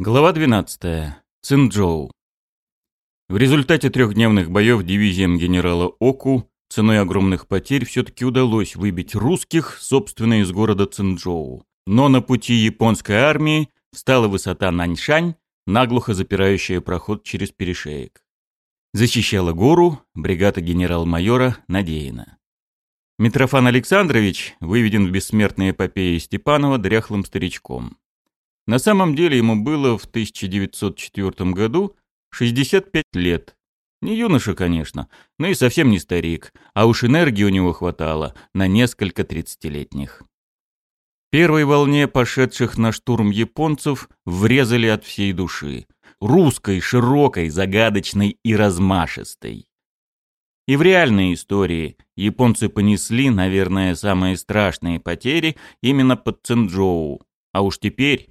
Глава 12. Цинджоу. В результате трехдневных боев дивизиям генерала Оку ценой огромных потерь все-таки удалось выбить русских, собственно, из города Цинджоу. Но на пути японской армии встала высота Наньшань, наглухо запирающая проход через перешеек. Защищала гору бригада генерал-майора Надеина. Митрофан Александрович выведен в бессмертной эпопее Степанова дряхлым старичком. На самом деле ему было в 1904 году 65 лет. Не юноша, конечно, но и совсем не старик, а уж энергии у него хватало на несколько 30-летних. Первой волне пошедших на штурм японцев врезали от всей души. Русской, широкой, загадочной и размашистой. И в реальной истории японцы понесли, наверное, самые страшные потери именно под Цинджоу. А уж теперь,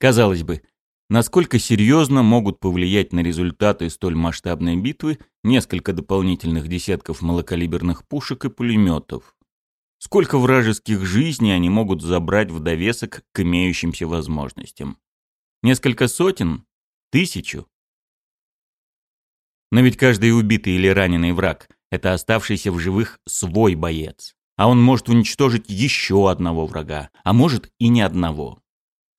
Казалось бы, насколько серьезно могут повлиять на результаты столь масштабной битвы несколько дополнительных десятков малокалиберных пушек и пулеметов? Сколько вражеских жизней они могут забрать в довесок к имеющимся возможностям? Несколько сотен? Тысячу? Но ведь каждый убитый или раненый враг – это оставшийся в живых свой боец. А он может уничтожить еще одного врага, а может и не одного.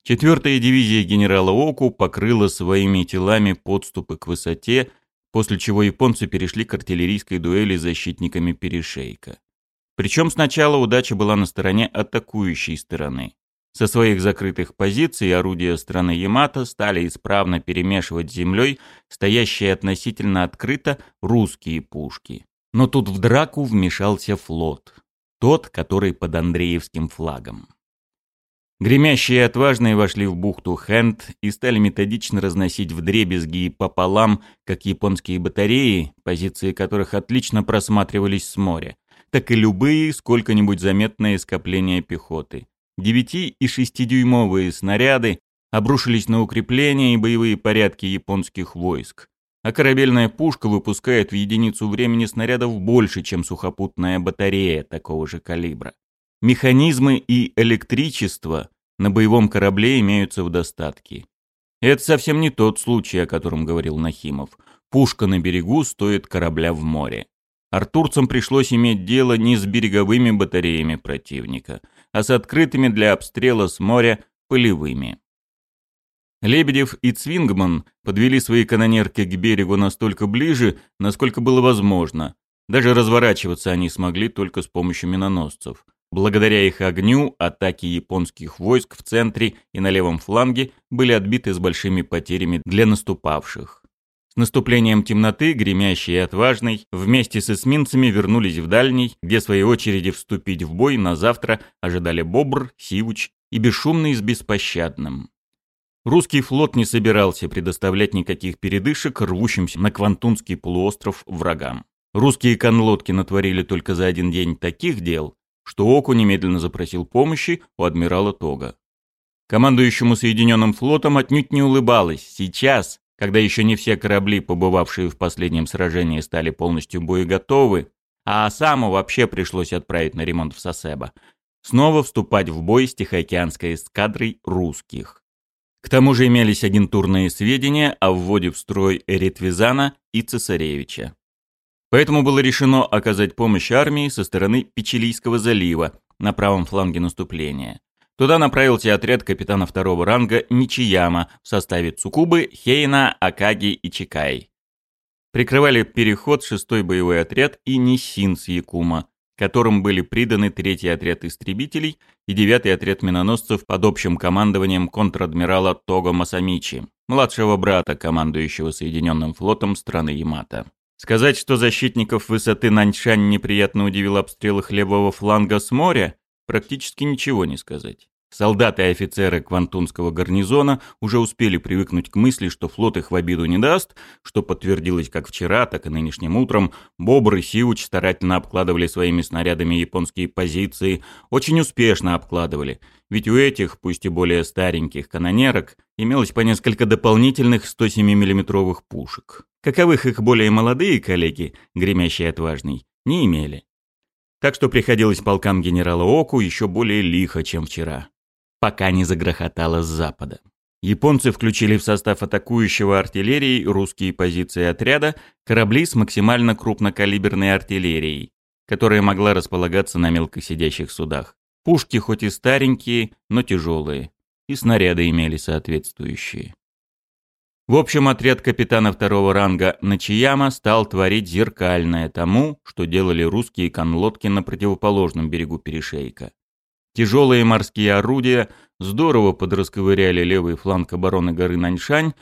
Четвертая дивизия генерала Оку покрыла своими телами подступы к высоте, после чего японцы перешли к артиллерийской дуэли с защитниками перешейка. Причем сначала удача была на стороне атакующей стороны. Со своих закрытых позиций орудия страны Ямато стали исправно перемешивать с землей стоящие относительно открыто русские пушки. Но тут в драку вмешался флот, тот, который под Андреевским флагом. Гремящие и отважные вошли в бухту Хэнд и стали методично разносить вдребезги и пополам, как японские батареи, позиции которых отлично просматривались с моря, так и любые сколько-нибудь заметные скопления пехоты. 9- и 6-дюймовые снаряды обрушились на укрепления и боевые порядки японских войск. А корабельная пушка выпускает в единицу времени снарядов больше, чем сухопутная батарея такого же калибра. Механизмы и электричество на боевом корабле имеются в достатке. Это совсем не тот случай, о котором говорил Нахимов. Пушка на берегу стоит корабля в море. Артурцам пришлось иметь дело не с береговыми батареями противника, а с открытыми для обстрела с моря пылевыми. Лебедев и Цвингман подвели свои канонерки к берегу настолько ближе, насколько было возможно. Даже разворачиваться они смогли только с помощью миноносцев – Благодаря их огню атаки японских войск в центре и на левом фланге были отбиты с большими потерями для наступавших. С наступлением темноты гремящий и отважный вместе с эсминцами вернулись в дальний, где в своей очереди вступить в бой на завтра ожидали Бобр, Сивуч и Бесшумный с Беспощадным. Русский флот не собирался предоставлять никаких передышек рвущимся на Квантунский полуостров врагам. Русские конлодки натворили только за один день таких дел, что Оку немедленно запросил помощи у адмирала Тога. Командующему Соединенным флотом отнюдь не улыбалось. Сейчас, когда еще не все корабли, побывавшие в последнем сражении, стали полностью боеготовы, а Асаму вообще пришлось отправить на ремонт в Сосебо, снова вступать в бой с Тихоокеанской эскадрой русских. К тому же имелись агентурные сведения о вводе в строй Эритвизана и Цесаревича. Поэтому было решено оказать помощь армии со стороны Печилийского залива на правом фланге наступления. Туда направился отряд капитана второго ранга Ничияма в составе Цукубы, Хейна, Акаги и Чикай. Прикрывали переход шестой боевой отряд и Нисин с Якума, которым были приданы третий отряд истребителей и девятый отряд миноносцев под общим командованием контр-адмирала Того Масамичи, младшего брата, командующего Соединенным флотом страны Ямато. Сказать, что защитников высоты Наньшань неприятно удивил обстрел их левого фланга с моря, практически ничего не сказать. Солдаты и офицеры Квантунского гарнизона уже успели привыкнуть к мысли, что флот их в обиду не даст, что подтвердилось как вчера, так и нынешним утром. Бобр и Сиуч старательно обкладывали своими снарядами японские позиции, очень успешно обкладывали. Ведь у этих, пусть и более стареньких канонерок, имелось по несколько дополнительных 107 миллиметровых пушек. Каковых их более молодые коллеги, гремящие отважный, не имели. Так что приходилось полкам генерала Оку еще более лихо, чем вчера пока не загрохотало с запада. Японцы включили в состав атакующего артиллерии русские позиции отряда корабли с максимально крупнокалиберной артиллерией, которая могла располагаться на мелкосидящих судах. Пушки хоть и старенькие, но тяжелые, и снаряды имели соответствующие. В общем, отряд капитана второго ранга Начияма стал творить зеркальное тому, что делали русские конлодки на противоположном берегу перешейка. Тяжелые морские орудия здорово подрасковыряли левый фланг обороны горы Наньшань,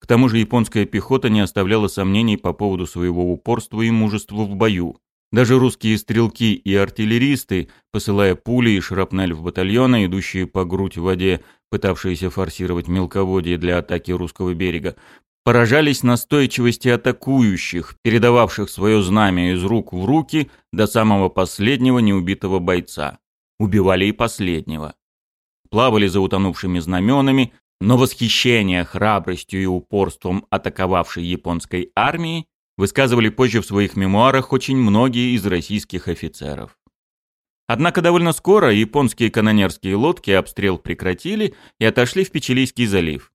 к тому же японская пехота не оставляла сомнений по поводу своего упорства и мужества в бою. Даже русские стрелки и артиллеристы, посылая пули и шрапнель в батальоны, идущие по грудь в воде, пытавшиеся форсировать мелководье для атаки русского берега, поражались настойчивости атакующих, передававших свое знамя из рук в руки до самого последнего неубитого бойца убивали и последнего. Плавали за утонувшими знаменами, но восхищение храбростью и упорством атаковавшей японской армии высказывали позже в своих мемуарах очень многие из российских офицеров. Однако довольно скоро японские канонерские лодки обстрел прекратили и отошли в Печилийский залив.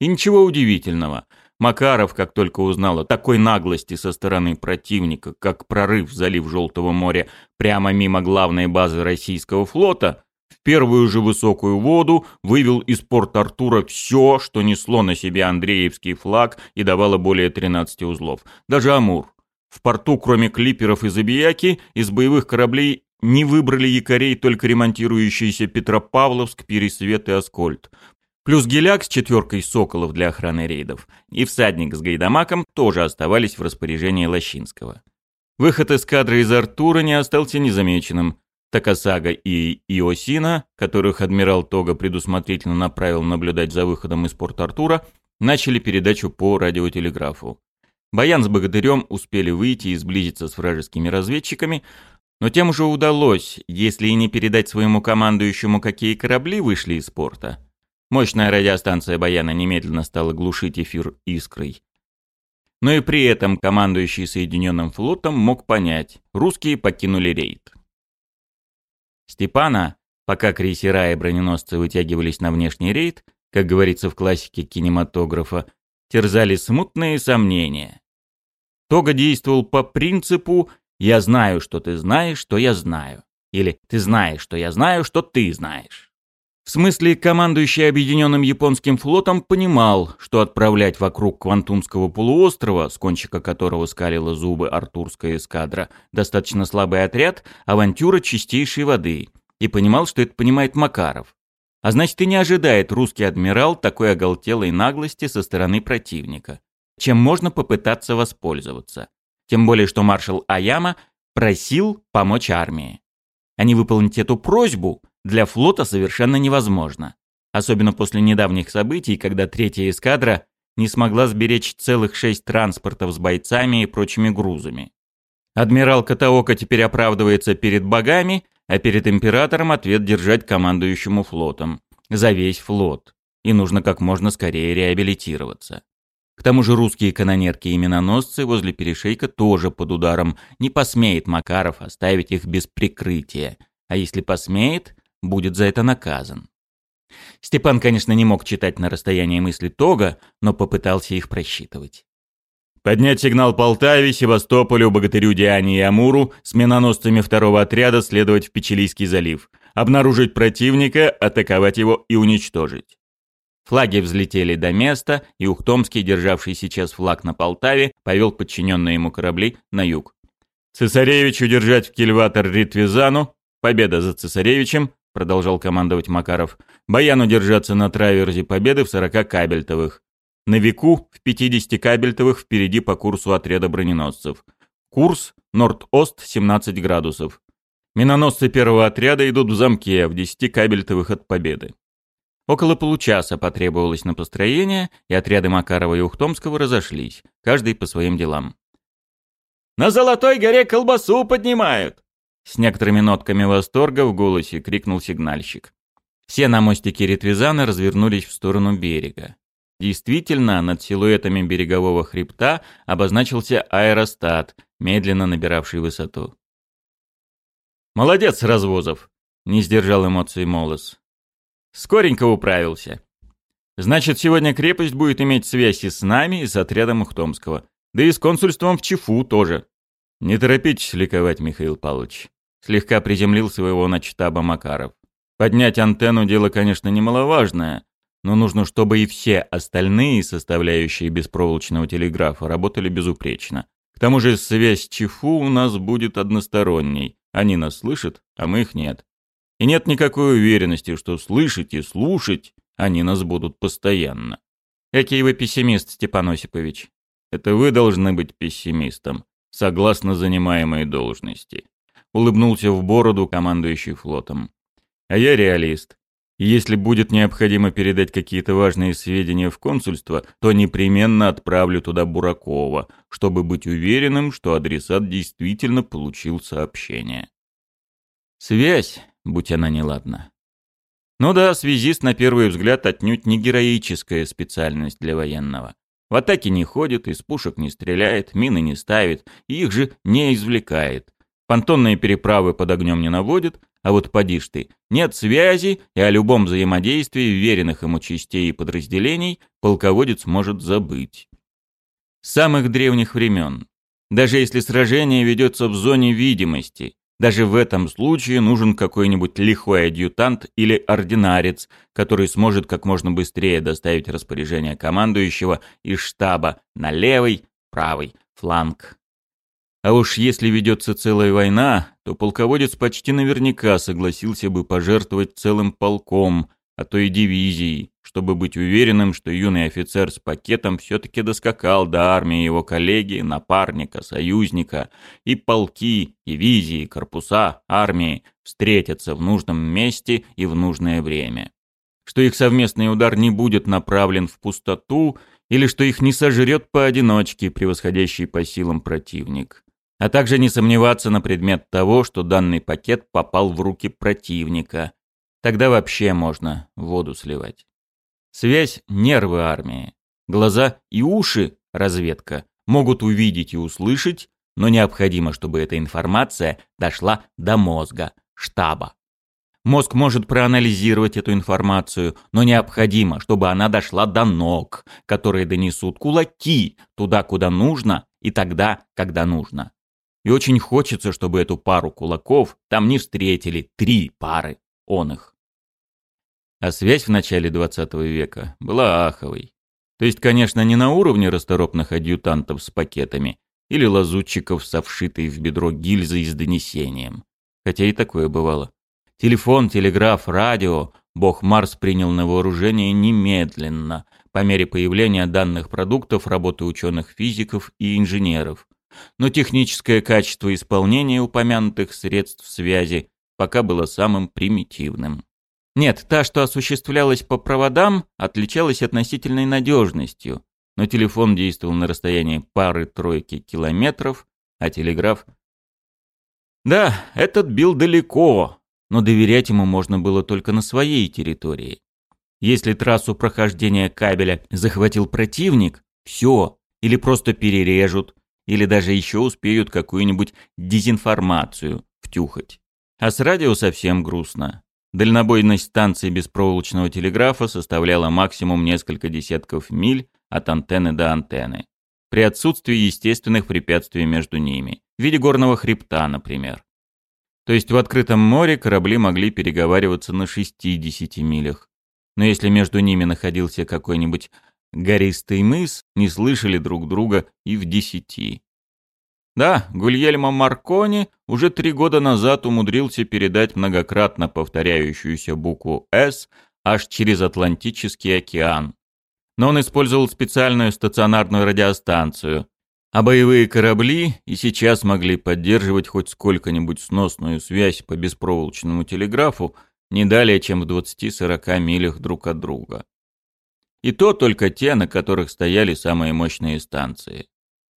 И ничего удивительного – Макаров, как только узнал о такой наглости со стороны противника, как прорыв в залив Желтого моря прямо мимо главной базы российского флота, в первую же высокую воду вывел из порта Артура все, что несло на себе Андреевский флаг и давало более 13 узлов. Даже Амур. В порту, кроме клиперов и забияки, из боевых кораблей не выбрали якорей только ремонтирующиеся Петропавловск, Пересвет и Аскольд. Плюс геляк с четверкой соколов для охраны рейдов и всадник с гайдамаком тоже оставались в распоряжении Лощинского. Выход из кадра из Артура не остался незамеченным. Такасага и Иосина, которых адмирал Тога предусмотрительно направил наблюдать за выходом из порта Артура, начали передачу по радиотелеграфу. Баян с Богатырем успели выйти и сблизиться с вражескими разведчиками, но тем же удалось, если и не передать своему командующему, какие корабли вышли из порта, Мощная радиостанция Баяна немедленно стала глушить эфир искрой. Но и при этом командующий Соединенным флотом мог понять, русские покинули рейд. Степана, пока крейсера и броненосцы вытягивались на внешний рейд, как говорится в классике кинематографа, терзали смутные сомнения. Тога действовал по принципу «я знаю, что ты знаешь, что я знаю» или «ты знаешь, что я знаю, что ты знаешь». В смысле, командующий Объединенным Японским флотом понимал, что отправлять вокруг Квантумского полуострова, с кончика которого скалила зубы артурская эскадра, достаточно слабый отряд, авантюра чистейшей воды. И понимал, что это понимает Макаров. А значит, и не ожидает русский адмирал такой оголтелой наглости со стороны противника. Чем можно попытаться воспользоваться. Тем более, что маршал Аяма просил помочь армии. А не выполнить эту просьбу – для флота совершенно невозможно. Особенно после недавних событий, когда третья эскадра не смогла сберечь целых шесть транспортов с бойцами и прочими грузами. Адмирал Катаока теперь оправдывается перед богами, а перед императором ответ держать командующему флотом. За весь флот. И нужно как можно скорее реабилитироваться. К тому же русские канонерки и миноносцы возле перешейка тоже под ударом. Не посмеет Макаров оставить их без прикрытия. А если посмеет, будет за это наказан. Степан, конечно, не мог читать на расстоянии мысли Тога, но попытался их просчитывать. Поднять сигнал Полтаве, Севастополю, Богатырю, Диане и Амуру с миноносцами второго отряда следовать в Печилийский залив. Обнаружить противника, атаковать его и уничтожить. Флаги взлетели до места, и Ухтомский, державший сейчас флаг на Полтаве, повел подчиненные ему корабли на юг. Цесаревичу держать в кильватор Ритвизану, победа за цесаревичем, — продолжал командовать Макаров, — «Баяну держаться на траверзе победы в 40 кабельтовых. На веку в 50 кабельтовых впереди по курсу отряда броненосцев. Курс Норд-Ост 17 градусов. Миноносцы первого отряда идут в замке в 10 кабельтовых от победы». Около получаса потребовалось на построение, и отряды Макарова и Ухтомского разошлись, каждый по своим делам. «На Золотой горе колбасу поднимают!» С некоторыми нотками восторга в голосе крикнул сигнальщик. Все на мостике Ритвизана развернулись в сторону берега. Действительно, над силуэтами берегового хребта обозначился аэростат, медленно набиравший высоту. «Молодец, Развозов!» — не сдержал эмоций Молос. «Скоренько управился. Значит, сегодня крепость будет иметь связи с нами и с отрядом Ухтомского. Да и с консульством в Чифу тоже. «Не торопитесь ликовать, Михаил Павлович», — слегка приземлил своего начтаба Макаров. «Поднять антенну — дело, конечно, немаловажное, но нужно, чтобы и все остальные составляющие беспроволочного телеграфа работали безупречно. К тому же связь ЧИФУ у нас будет односторонней. Они нас слышат, а мы их нет. И нет никакой уверенности, что слышать и слушать они нас будут постоянно». «Какие вы пессимист, Степан Осипович?» «Это вы должны быть пессимистом», согласно занимаемой должности. Улыбнулся в бороду командующий флотом. А я реалист. Если будет необходимо передать какие-то важные сведения в консульство, то непременно отправлю туда Буракова, чтобы быть уверенным, что адресат действительно получил сообщение. Связь, будь она неладна. Ну да, связист на первый взгляд отнюдь не героическая специальность для военного. В атаке не ходит, из пушек не стреляет, мины не ставит и их же не извлекает. Понтонные переправы под огнем не наводит, а вот подишь ты. Нет связи, и о любом взаимодействии веренных ему частей и подразделений полководец может забыть. С самых древних времен. Даже если сражение ведется в зоне видимости, даже в этом случае нужен какой-нибудь лихой адъютант или ординарец, который сможет как можно быстрее доставить распоряжение командующего из штаба на левый, правый фланг. А уж если ведется целая война, то полководец почти наверняка согласился бы пожертвовать целым полком – а то и дивизии, чтобы быть уверенным, что юный офицер с пакетом все-таки доскакал до армии его коллеги, напарника, союзника, и полки, дивизии, корпуса, армии встретятся в нужном месте и в нужное время. Что их совместный удар не будет направлен в пустоту, или что их не сожрет поодиночке превосходящий по силам противник а также не сомневаться на предмет того, что данный пакет попал в руки противника, Тогда вообще можно воду сливать. Связь – нервы армии. Глаза и уши – разведка. Могут увидеть и услышать, но необходимо, чтобы эта информация дошла до мозга, штаба. Мозг может проанализировать эту информацию, но необходимо, чтобы она дошла до ног, которые донесут кулаки туда, куда нужно, и тогда, когда нужно. И очень хочется, чтобы эту пару кулаков там не встретили три пары он их. А связь в начале 20 века была аховой. То есть, конечно, не на уровне расторопных адъютантов с пакетами или лазутчиков со вшитой в бедро гильзой с донесением. Хотя и такое бывало. Телефон, телеграф, радио бог Марс принял на вооружение немедленно, по мере появления данных продуктов работы ученых-физиков и инженеров. Но техническое качество исполнения упомянутых средств связи пока было самым примитивным. Нет, та, что осуществлялась по проводам, отличалась относительной надежностью, но телефон действовал на расстоянии пары-тройки километров, а телеграф... Да, этот бил далеко, но доверять ему можно было только на своей территории. Если трассу прохождения кабеля захватил противник, все, или просто перережут, или даже еще успеют какую-нибудь дезинформацию втюхать. А с радио совсем грустно. Дальнобойность станции беспроволочного телеграфа составляла максимум несколько десятков миль от антенны до антенны, при отсутствии естественных препятствий между ними, в виде горного хребта, например. То есть в открытом море корабли могли переговариваться на 60 милях. Но если между ними находился какой-нибудь гористый мыс, не слышали друг друга и в десяти. Да, Гульельмо Маркони уже три года назад умудрился передать многократно повторяющуюся букву «С» аж через Атлантический океан. Но он использовал специальную стационарную радиостанцию, а боевые корабли и сейчас могли поддерживать хоть сколько-нибудь сносную связь по беспроволочному телеграфу не далее, чем в 20-40 милях друг от друга. И то только те, на которых стояли самые мощные станции.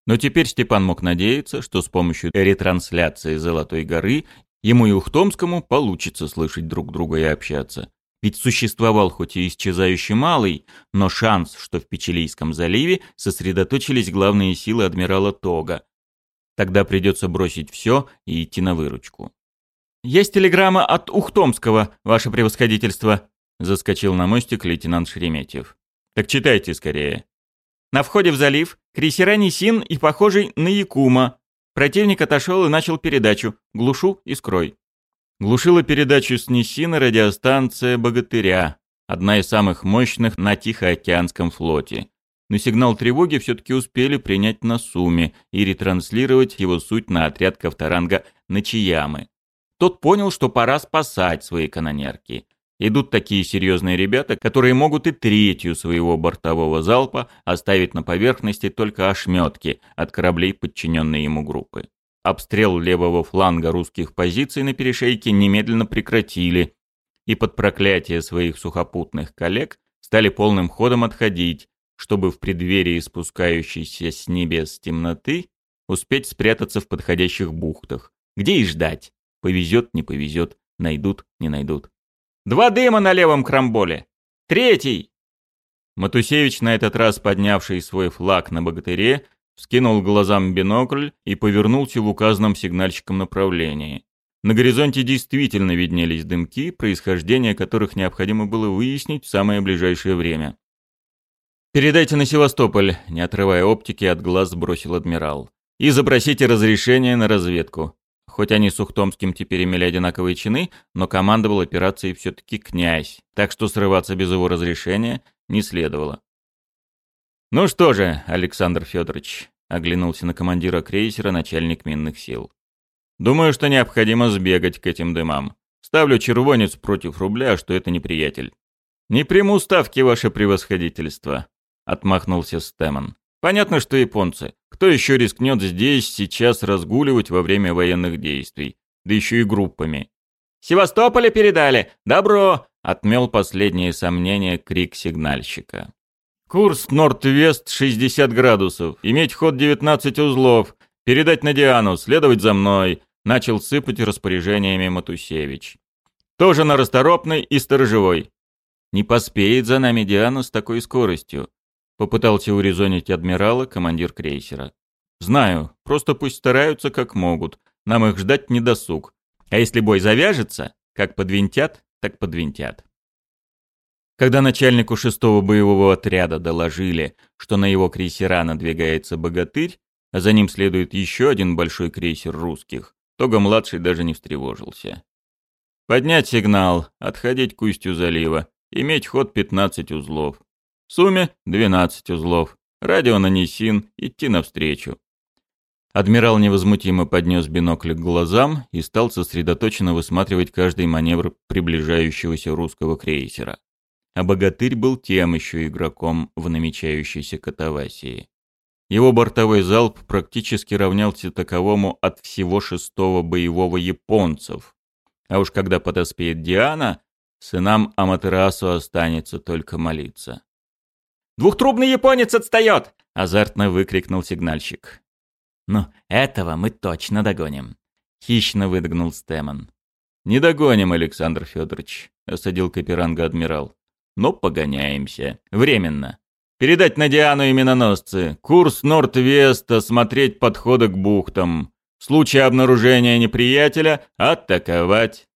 Но теперь Степан мог надеяться, что с помощью ретрансляции «Золотой горы» ему и Ухтомскому получится слышать друг друга и общаться. Ведь существовал хоть и исчезающий малый, но шанс, что в Печилийском заливе сосредоточились главные силы адмирала Тога. Тогда придется бросить все и идти на выручку. «Есть телеграмма от Ухтомского, ваше превосходительство», — заскочил на мостик лейтенант Шереметьев. «Так читайте скорее». На входе в залив Крейсеранисин и похожий на Якума. Противник отошел и начал передачу. Глушу и скрой. Глушила передачу с Нисина радиостанция «Богатыря», одна из самых мощных на Тихоокеанском флоте. Но сигнал тревоги все-таки успели принять на Суме и ретранслировать его суть на отряд Ковторанга Начиямы. Тот понял, что пора спасать свои канонерки. Идут такие серьезные ребята, которые могут и третью своего бортового залпа оставить на поверхности только ошметки от кораблей, подчиненные ему группы. Обстрел левого фланга русских позиций на перешейке немедленно прекратили, и под проклятие своих сухопутных коллег стали полным ходом отходить, чтобы в преддверии спускающейся с небес темноты успеть спрятаться в подходящих бухтах. Где и ждать. Повезет, не повезет, найдут, не найдут. Два дыма на левом крамболе! Третий!» Матусевич, на этот раз поднявший свой флаг на богатыре, вскинул глазам бинокль и повернулся в указанном сигнальщиком направлении. На горизонте действительно виднелись дымки, происхождение которых необходимо было выяснить в самое ближайшее время. «Передайте на Севастополь», — не отрывая оптики от глаз, бросил адмирал. «И запросите разрешение на разведку. Хоть они с Ухтомским теперь имели одинаковые чины, но командовал операцией все-таки князь, так что срываться без его разрешения не следовало. «Ну что же, Александр Федорович», — оглянулся на командира крейсера начальник минных сил. «Думаю, что необходимо сбегать к этим дымам. Ставлю червонец против рубля, что это неприятель». «Не приму ставки, ваше превосходительство», — отмахнулся Стэмон. «Понятно, что японцы, кто еще рискнет здесь сейчас разгуливать во время военных действий? Да еще и группами. Севастополе передали! Добро!» — отмел последние сомнения крик сигнальщика. «Курс Норд-Вест 60 градусов, иметь ход 19 узлов, передать на Диану, следовать за мной», — начал сыпать распоряжениями Матусевич. «Тоже на расторопной и сторожевой. Не поспеет за нами Диана с такой скоростью. Попытался урезонить адмирала командир крейсера. «Знаю, просто пусть стараются как могут. Нам их ждать не досуг. А если бой завяжется, как подвинтят, так подвинтят». Когда начальнику шестого боевого отряда доложили, что на его крейсера надвигается богатырь, а за ним следует еще один большой крейсер русских, Тога-младший даже не встревожился. «Поднять сигнал, отходить к устью залива, иметь ход 15 узлов. В сумме 12 узлов. Радио нанесин идти навстречу. Адмирал невозмутимо поднес бинокль к глазам и стал сосредоточенно высматривать каждый маневр приближающегося русского крейсера. А богатырь был тем еще игроком в намечающейся катавасии. Его бортовой залп практически равнялся таковому от всего шестого боевого японцев. А уж когда подоспеет Диана, сынам Аматерасу останется только молиться. «Двухтрубный японец отстает!» — азартно выкрикнул сигнальщик. «Ну, этого мы точно догоним!» — хищно выдогнул Стэмон. «Не догоним, Александр Федорович», — осадил Каперанга адмирал. «Но погоняемся. Временно. Передать на Диану именоносцы. Курс Норд-Веста, смотреть подходы к бухтам. В случае обнаружения неприятеля — атаковать».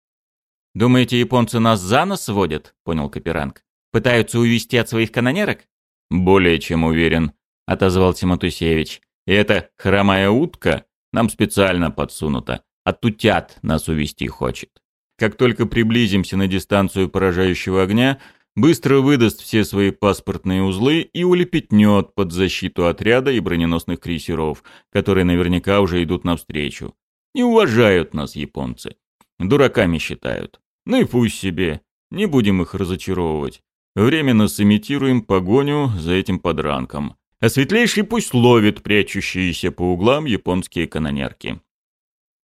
«Думаете, японцы нас за нос водят?» — понял Каперанг. «Пытаются увести от своих канонерок?» «Более чем уверен», — отозвался Матусевич. «И эта хромая утка нам специально подсунута, а тутят нас увести хочет. Как только приблизимся на дистанцию поражающего огня, быстро выдаст все свои паспортные узлы и улепетнет под защиту отряда и броненосных крейсеров, которые наверняка уже идут навстречу. Не уважают нас японцы. Дураками считают. Ну и пусть себе. Не будем их разочаровывать. Временно сымитируем погоню за этим подранком. А светлейший пусть ловит прячущиеся по углам японские канонерки.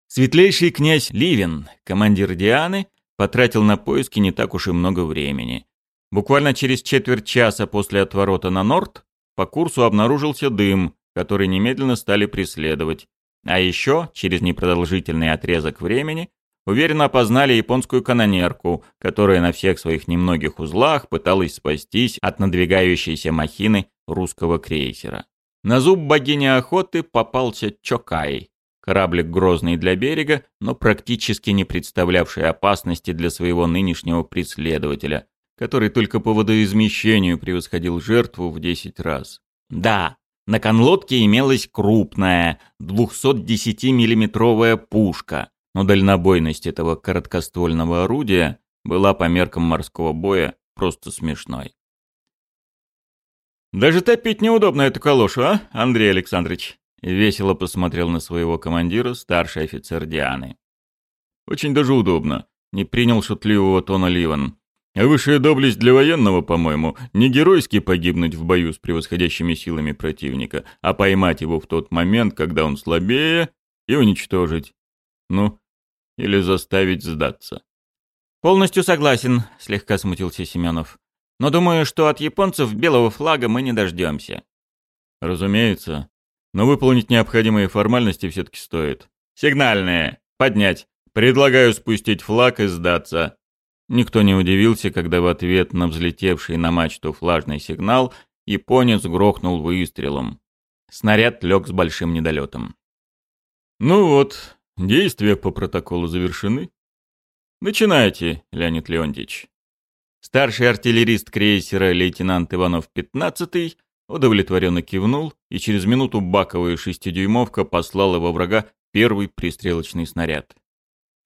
Светлейший князь Ливен, командир Дианы, потратил на поиски не так уж и много времени. Буквально через четверть часа после отворота на Норд по курсу обнаружился дым, который немедленно стали преследовать. А еще, через непродолжительный отрезок времени, уверенно опознали японскую канонерку, которая на всех своих немногих узлах пыталась спастись от надвигающейся махины русского крейсера. На зуб богини охоты попался Чокай, кораблик грозный для берега, но практически не представлявший опасности для своего нынешнего преследователя, который только по водоизмещению превосходил жертву в 10 раз. Да, на конлодке имелась крупная 210-миллиметровая пушка, но дальнобойность этого короткоствольного орудия была по меркам морского боя просто смешной. «Даже топить неудобно эту калошу, а, Андрей Александрович?» Весело посмотрел на своего командира старший офицер Дианы. «Очень даже удобно», — не принял шутливого тона Ливан. А «Высшая доблесть для военного, по-моему, не геройски погибнуть в бою с превосходящими силами противника, а поймать его в тот момент, когда он слабее, и уничтожить. Ну, или заставить сдаться. «Полностью согласен», — слегка смутился Семенов. «Но думаю, что от японцев белого флага мы не дождемся». «Разумеется. Но выполнить необходимые формальности все-таки стоит. Сигнальные. Поднять. Предлагаю спустить флаг и сдаться». Никто не удивился, когда в ответ на взлетевший на мачту флажный сигнал японец грохнул выстрелом. Снаряд лег с большим недолетом. «Ну вот», Действия по протоколу завершены. Начинайте, Леонид Леонтьевич. Старший артиллерист крейсера лейтенант Иванов 15 удовлетворенно кивнул, и через минуту баковая шестидюймовка послала во врага первый пристрелочный снаряд.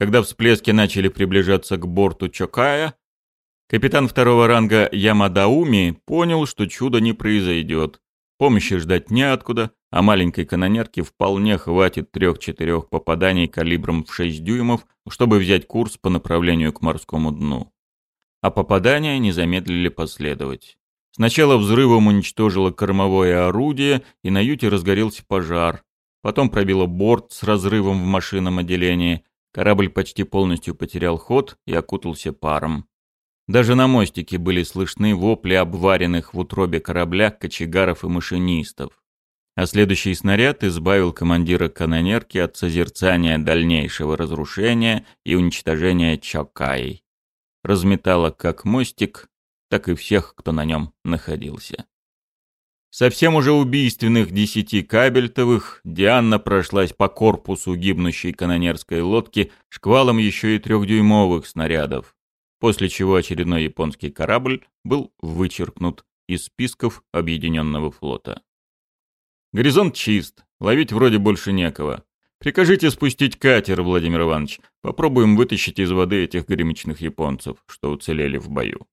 Когда всплески начали приближаться к борту Чокая, капитан второго ранга Ямадауми понял, что чудо не произойдет. Помощи ждать неоткуда, а маленькой канонерке вполне хватит трех-четырех попаданий калибром в 6 дюймов, чтобы взять курс по направлению к морскому дну. А попадания не замедлили последовать. Сначала взрывом уничтожило кормовое орудие, и на юте разгорелся пожар. Потом пробило борт с разрывом в машинном отделении. Корабль почти полностью потерял ход и окутался паром. Даже на мостике были слышны вопли обваренных в утробе корабля кочегаров и машинистов а следующий снаряд избавил командира канонерки от созерцания дальнейшего разрушения и уничтожения Чокай. Разметало как мостик, так и всех, кто на нем находился. Совсем уже убийственных десяти кабельтовых Диана прошлась по корпусу гибнущей канонерской лодки шквалом еще и трехдюймовых снарядов, после чего очередной японский корабль был вычеркнут из списков Объединенного флота. Горизонт чист, ловить вроде больше некого. Прикажите спустить катер, Владимир Иванович. Попробуем вытащить из воды этих гремичных японцев, что уцелели в бою.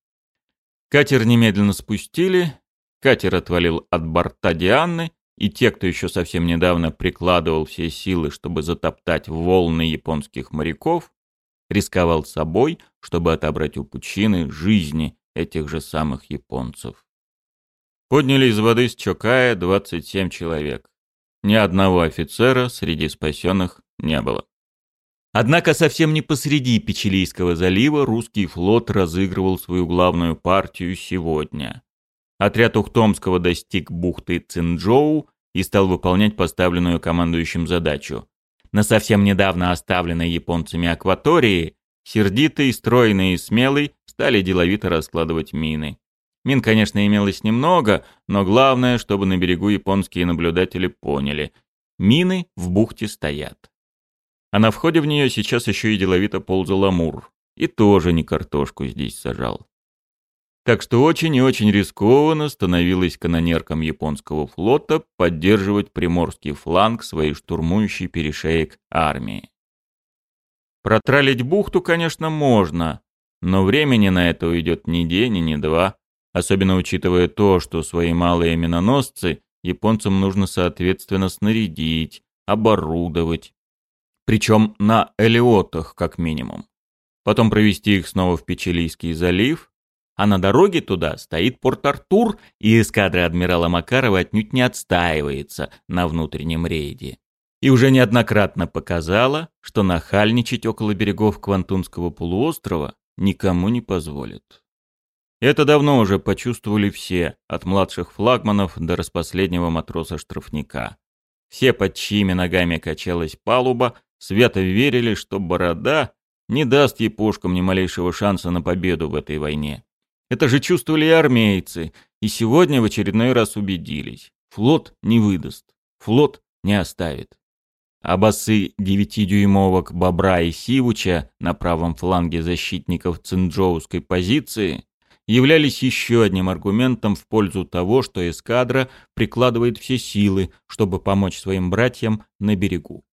Катер немедленно спустили, катер отвалил от борта Дианы, и те, кто еще совсем недавно прикладывал все силы, чтобы затоптать волны японских моряков, рисковал собой, чтобы отобрать у пучины жизни этих же самых японцев подняли из воды с Чокая 27 человек. Ни одного офицера среди спасенных не было. Однако совсем не посреди Печилийского залива русский флот разыгрывал свою главную партию сегодня. Отряд Ухтомского достиг бухты Цинджоу и стал выполнять поставленную командующим задачу. На совсем недавно оставленной японцами акватории сердитый, стройный и смелый стали деловито раскладывать мины. Мин, конечно, имелось немного, но главное, чтобы на берегу японские наблюдатели поняли. Мины в бухте стоят. А на входе в нее сейчас еще и деловито ползал амур. И тоже не картошку здесь сажал. Так что очень и очень рискованно становилось канонеркам японского флота поддерживать приморский фланг своей штурмующей перешеек армии. Протралить бухту, конечно, можно, но времени на это уйдет ни день ни два особенно учитывая то, что свои малые миноносцы японцам нужно соответственно снарядить, оборудовать. Причем на элиотах, как минимум. Потом провести их снова в Печилийский залив, а на дороге туда стоит Порт-Артур, и эскадра адмирала Макарова отнюдь не отстаивается на внутреннем рейде. И уже неоднократно показала, что нахальничать около берегов Квантунского полуострова никому не позволит. Это давно уже почувствовали все, от младших флагманов до распоследнего матроса-штрафника. Все, под чьими ногами качалась палуба, свято верили, что борода не даст япошкам ни малейшего шанса на победу в этой войне. Это же чувствовали и армейцы, и сегодня в очередной раз убедились. Флот не выдаст, флот не оставит. А басы девятидюймовок Бобра и Сивуча на правом фланге защитников Цинджоуской позиции являлись еще одним аргументом в пользу того, что эскадра прикладывает все силы, чтобы помочь своим братьям на берегу.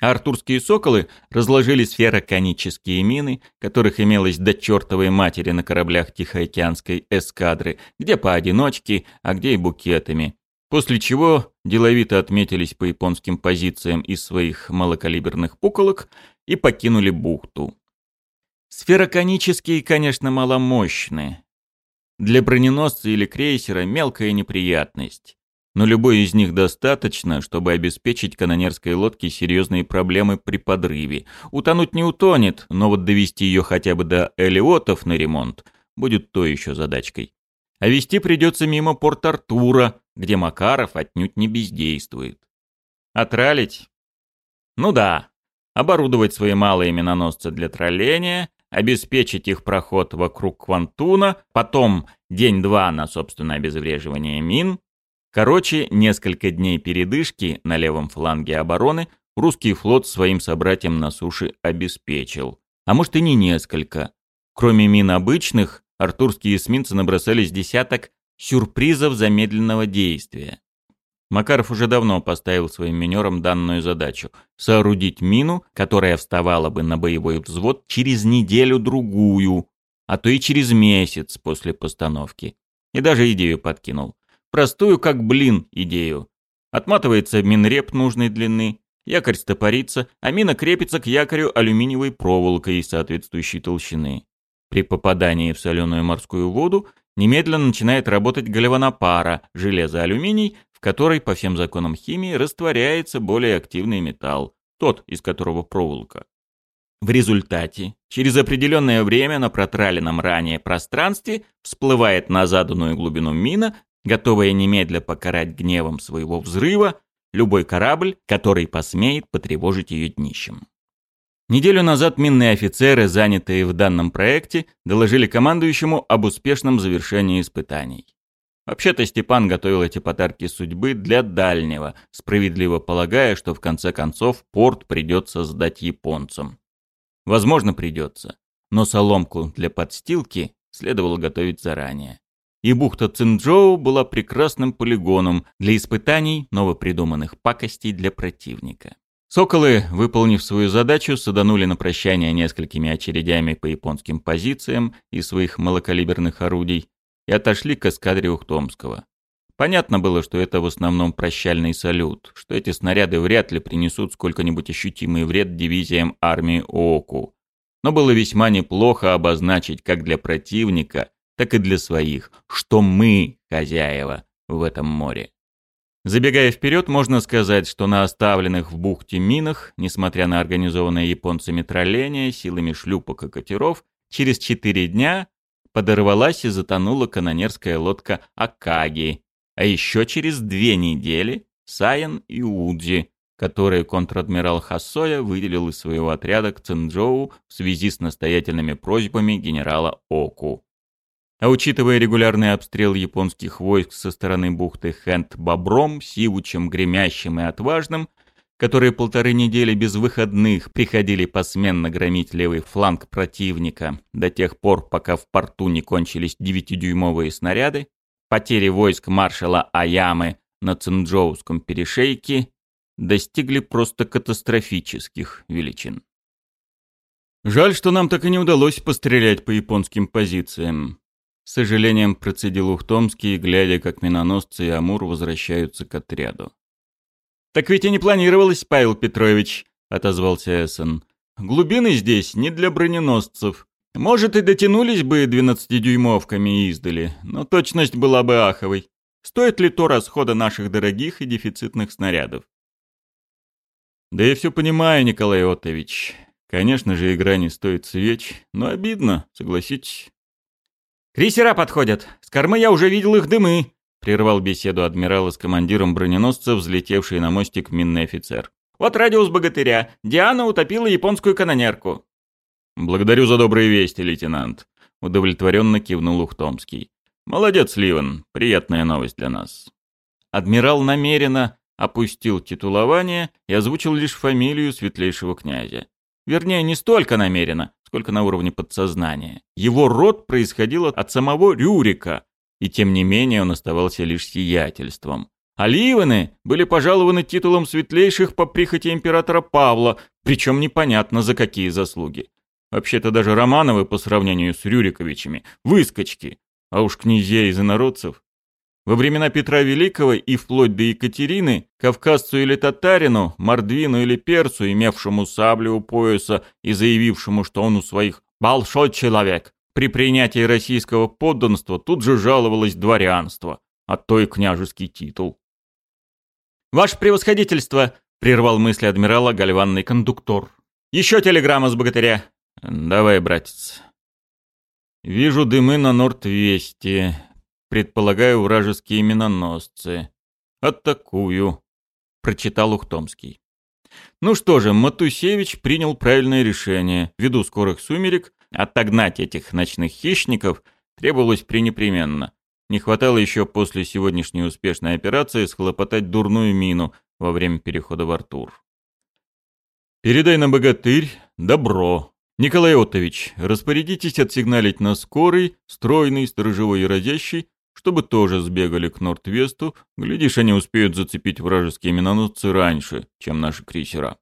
Артурские соколы разложили сфероконические мины, которых имелось до чертовой матери на кораблях Тихоокеанской эскадры, где поодиночке, а где и букетами. После чего деловито отметились по японским позициям из своих малокалиберных пуколок и покинули бухту. Сфероконические, конечно, маломощны, для броненосца или крейсера мелкая неприятность. Но любой из них достаточно, чтобы обеспечить канонерской лодке серьезные проблемы при подрыве. Утонуть не утонет, но вот довести ее хотя бы до Элиотов на ремонт будет то еще задачкой. А вести придется мимо Порт-Артура, где Макаров отнюдь не бездействует. А Отралить? Ну да, оборудовать свои малые миноносцы для тролления обеспечить их проход вокруг Квантуна, потом день-два на собственное обезвреживание мин. Короче, несколько дней передышки на левом фланге обороны русский флот своим собратьям на суше обеспечил. А может и не несколько. Кроме мин обычных, артурские эсминцы набросались десяток сюрпризов замедленного действия. Макаров уже давно поставил своим минерам данную задачу – соорудить мину, которая вставала бы на боевой взвод через неделю-другую, а то и через месяц после постановки. И даже идею подкинул. Простую, как блин, идею. Отматывается минреп нужной длины, якорь стопорится, а мина крепится к якорю алюминиевой проволокой соответствующей толщины. При попадании в соленую морскую воду немедленно начинает работать гальванопара, железо-алюминий, в которой, по всем законам химии, растворяется более активный металл, тот, из которого проволока. В результате, через определенное время на протраленном ранее пространстве всплывает на заданную глубину мина, готовая немедля покарать гневом своего взрыва любой корабль, который посмеет потревожить ее днищем. Неделю назад минные офицеры, занятые в данном проекте, доложили командующему об успешном завершении испытаний. Вообще-то Степан готовил эти подарки судьбы для дальнего, справедливо полагая, что в конце концов порт придется сдать японцам. Возможно, придется. Но соломку для подстилки следовало готовить заранее. И бухта Цинджоу была прекрасным полигоном для испытаний новопридуманных пакостей для противника. Соколы, выполнив свою задачу, саданули на прощание несколькими очередями по японским позициям и своих малокалиберных орудий, и отошли к эскадре Ухтомского. Понятно было, что это в основном прощальный салют, что эти снаряды вряд ли принесут сколько-нибудь ощутимый вред дивизиям армии ООКУ. Но было весьма неплохо обозначить как для противника, так и для своих, что мы хозяева в этом море. Забегая вперед, можно сказать, что на оставленных в бухте минах, несмотря на организованное японцами тролление силами шлюпок и катеров, через 4 дня подорвалась и затонула канонерская лодка Акаги, а еще через две недели Саян и Уди, которые контр-адмирал Хасоя выделил из своего отряда к Цинджоу в связи с настоятельными просьбами генерала Оку. А учитывая регулярный обстрел японских войск со стороны бухты Хэнд бобром, сивучим, гремящим и отважным, которые полторы недели без выходных приходили посменно громить левый фланг противника до тех пор, пока в порту не кончились девятидюймовые снаряды, потери войск маршала Аямы на Цинджоуском перешейке достигли просто катастрофических величин. «Жаль, что нам так и не удалось пострелять по японским позициям», с сожалением процедил Ухтомский, глядя, как миноносцы и Амур возвращаются к отряду. «Так ведь и не планировалось, Павел Петрович», — отозвался Эссен. «Глубины здесь не для броненосцев. Может, и дотянулись бы двенадцатидюймовками издали, но точность была бы аховой. Стоит ли то расхода наших дорогих и дефицитных снарядов?» «Да я все понимаю, Николай Отович. Конечно же, игра не стоит свеч, но обидно, согласитесь». «Крейсера подходят. С кормы я уже видел их дымы», Прервал беседу адмирала с командиром броненосца, взлетевший на мостик минный офицер. «Вот радиус богатыря. Диана утопила японскую канонерку». «Благодарю за добрые вести, лейтенант», — удовлетворенно кивнул Ухтомский. «Молодец, Ливан. Приятная новость для нас». Адмирал намеренно опустил титулование и озвучил лишь фамилию светлейшего князя. Вернее, не столько намеренно, сколько на уровне подсознания. Его род происходил от самого Рюрика, и тем не менее он оставался лишь сиятельством. А Ливаны были пожалованы титулом светлейших по прихоти императора Павла, причем непонятно за какие заслуги. Вообще-то даже Романовы по сравнению с Рюриковичами – выскочки, а уж князей и народцев. Во времена Петра Великого и вплоть до Екатерины кавказцу или татарину, мордвину или перцу, имевшему саблю у пояса и заявившему, что он у своих «большой человек», при принятии российского подданства тут же жаловалось дворянство, а то и княжеский титул. «Ваше превосходительство!» — прервал мысли адмирала гальванный кондуктор. «Еще телеграмма с богатыря!» «Давай, братец». «Вижу дымы на Норд-Весте. Предполагаю, вражеские миноносцы. Атакую», — прочитал Ухтомский. Ну что же, Матусевич принял правильное решение. Ввиду скорых сумерек Отогнать этих ночных хищников требовалось пренепременно. Не хватало еще после сегодняшней успешной операции схлопотать дурную мину во время перехода в Артур. «Передай на богатырь добро. Николай Отович, распорядитесь отсигналить на скорый, стройный, сторожевой и разящий, чтобы тоже сбегали к Норд-Весту, глядишь, они успеют зацепить вражеские миноносцы раньше, чем наши крейсера.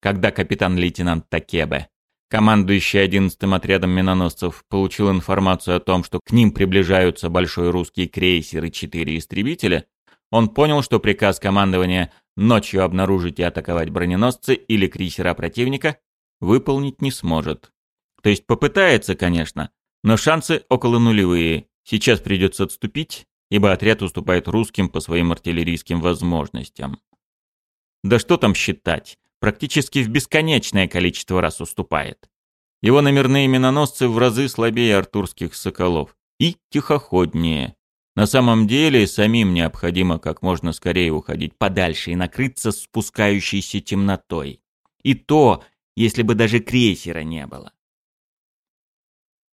Когда капитан-лейтенант Такебе Командующий 11-м отрядом миноносцев получил информацию о том, что к ним приближаются большой русский крейсер и четыре истребителя, он понял, что приказ командования ночью обнаружить и атаковать броненосцы или крейсера противника выполнить не сможет. То есть попытается, конечно, но шансы около нулевые. Сейчас придется отступить, ибо отряд уступает русским по своим артиллерийским возможностям. Да что там считать? практически в бесконечное количество раз уступает. Его номерные миноносцы в разы слабее артурских соколов и тихоходнее. На самом деле, самим необходимо как можно скорее уходить подальше и накрыться спускающейся темнотой. И то, если бы даже крейсера не было.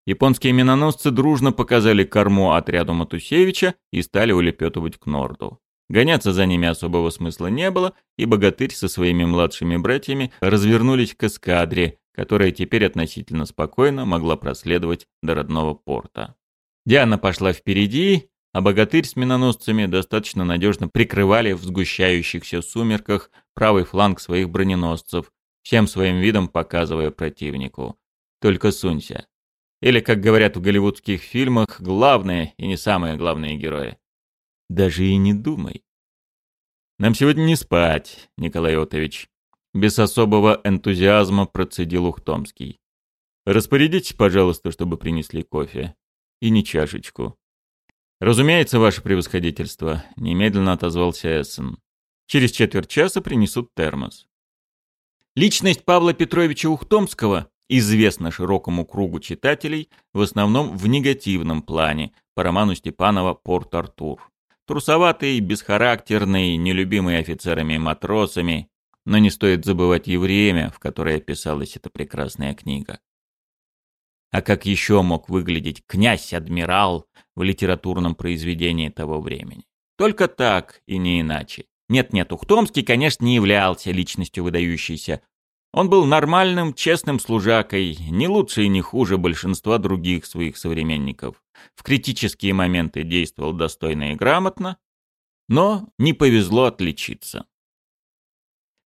Японские миноносцы дружно показали корму отряду Матусевича и стали улепетывать к норду. Гоняться за ними особого смысла не было, и богатырь со своими младшими братьями развернулись к эскадре, которая теперь относительно спокойно могла проследовать до родного порта. Диана пошла впереди, а богатырь с миноносцами достаточно надежно прикрывали в сгущающихся сумерках правый фланг своих броненосцев, всем своим видом показывая противнику. Только сунься. Или, как говорят в голливудских фильмах, главные и не самые главные герои. Даже и не думай. Нам сегодня не спать, Николай Отович. Без особого энтузиазма процедил Ухтомский. Распорядитесь, пожалуйста, чтобы принесли кофе. И не чашечку. Разумеется, ваше превосходительство, немедленно отозвался Эссен. Через четверть часа принесут термос. Личность Павла Петровича Ухтомского известна широкому кругу читателей, в основном в негативном плане, по роману Степанова «Порт-Артур». Трусоватый, бесхарактерный, нелюбимый офицерами и матросами. Но не стоит забывать и время, в которое писалась эта прекрасная книга. А как еще мог выглядеть князь-адмирал в литературном произведении того времени? Только так и не иначе. Нет-нет, Ухтомский, конечно, не являлся личностью выдающейся, он был нормальным, честным служакой, не лучше и не хуже большинства других своих современников. В критические моменты действовал достойно и грамотно, но не повезло отличиться.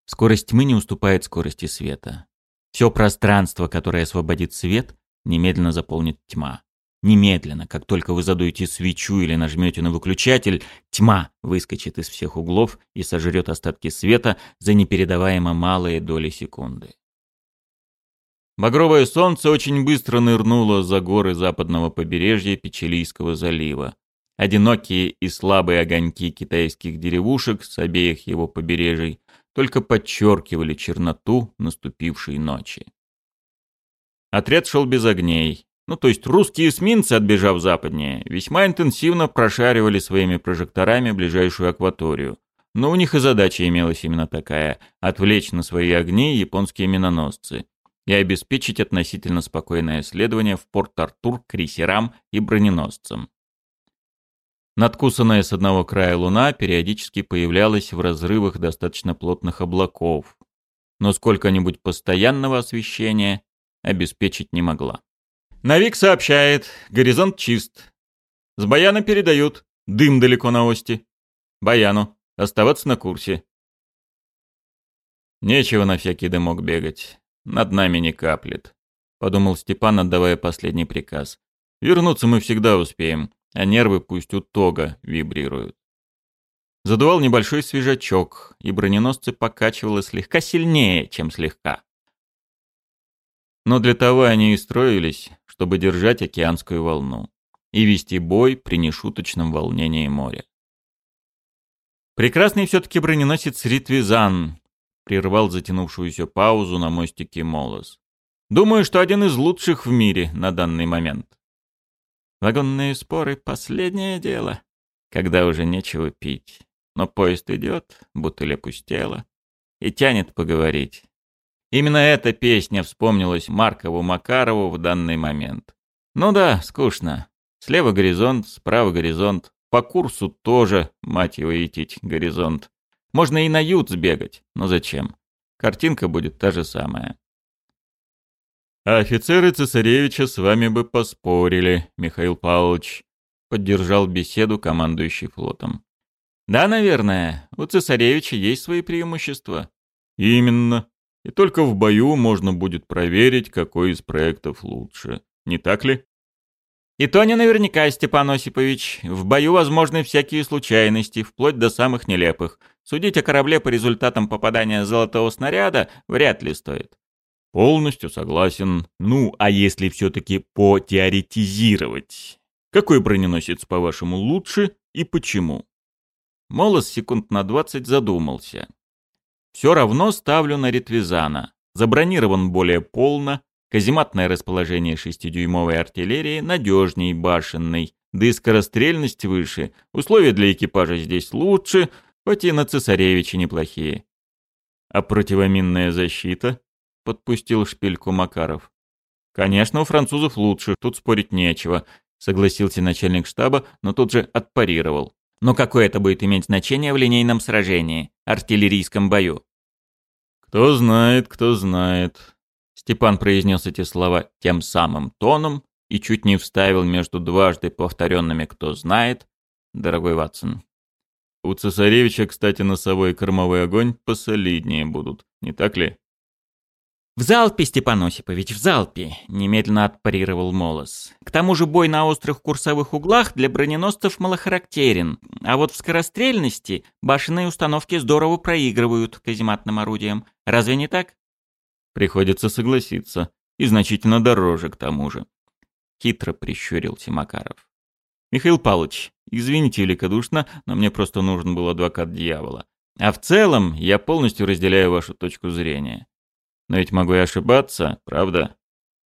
Скорость тьмы не уступает скорости света. Все пространство, которое освободит свет, немедленно заполнит тьма. Немедленно, как только вы задуете свечу или нажмете на выключатель, тьма выскочит из всех углов и сожрет остатки света за непередаваемо малые доли секунды. Багровое солнце очень быстро нырнуло за горы западного побережья Печилийского залива. Одинокие и слабые огоньки китайских деревушек с обеих его побережий только подчеркивали черноту наступившей ночи. Отряд шел без огней ну то есть русские эсминцы, отбежав западнее, весьма интенсивно прошаривали своими прожекторами ближайшую акваторию. Но у них и задача имелась именно такая – отвлечь на свои огни японские миноносцы и обеспечить относительно спокойное исследование в Порт-Артур крейсерам и броненосцам. Надкусанная с одного края луна периодически появлялась в разрывах достаточно плотных облаков, но сколько-нибудь постоянного освещения обеспечить не могла. Навик сообщает, горизонт чист. С Баяна передают, дым далеко на ости. Баяну, оставаться на курсе. Нечего на всякий дымок бегать, над нами не каплет, подумал Степан, отдавая последний приказ. Вернуться мы всегда успеем, а нервы пусть у вибрируют. Задувал небольшой свежачок, и броненосцы покачивало слегка сильнее, чем слегка. Но для того они и строились, чтобы держать океанскую волну и вести бой при нешуточном волнении моря. «Прекрасный все-таки броненосец Ритвизан», — прервал затянувшуюся паузу на мостике Молос. «Думаю, что один из лучших в мире на данный момент». Вагонные споры — последнее дело, когда уже нечего пить. Но поезд идет, бутыль опустела, и тянет поговорить. Именно эта песня вспомнилась Маркову Макарову в данный момент. Ну да, скучно. Слева горизонт, справа горизонт. По курсу тоже, мать его етить, горизонт. Можно и на ют сбегать, но зачем? Картинка будет та же самая. «А офицеры цесаревича с вами бы поспорили, Михаил Павлович», — поддержал беседу командующий флотом. «Да, наверное, у цесаревича есть свои преимущества». «Именно», и только в бою можно будет проверить, какой из проектов лучше. Не так ли? И то не наверняка, Степан Осипович. В бою возможны всякие случайности, вплоть до самых нелепых. Судить о корабле по результатам попадания золотого снаряда вряд ли стоит. Полностью согласен. Ну, а если все-таки потеоретизировать? Какой броненосец, по-вашему, лучше и почему? Молос секунд на двадцать задумался. Все равно ставлю на Ретвизана. Забронирован более полно, казематное расположение шестидюймовой артиллерии надежней башенной, да и скорострельность выше, условия для экипажа здесь лучше, хоть и на цесаревича неплохие. А противоминная защита? Подпустил шпильку Макаров. Конечно, у французов лучше, тут спорить нечего, согласился начальник штаба, но тут же отпарировал но какое это будет иметь значение в линейном сражении, артиллерийском бою? «Кто знает, кто знает», — Степан произнес эти слова тем самым тоном и чуть не вставил между дважды повторенными «кто знает», дорогой Ватсон. «У цесаревича, кстати, носовой и кормовой огонь посолиднее будут, не так ли?» «В залпе, Степан Осипович, в залпе!» – немедленно отпарировал Молос. «К тому же бой на острых курсовых углах для броненосцев малохарактерен, а вот в скорострельности башенные установки здорово проигрывают казематным орудиям. Разве не так?» «Приходится согласиться. И значительно дороже, к тому же». Хитро прищурился Макаров. «Михаил Павлович, извините великодушно, но мне просто нужен был адвокат дьявола. А в целом я полностью разделяю вашу точку зрения». Но ведь могу и ошибаться, правда?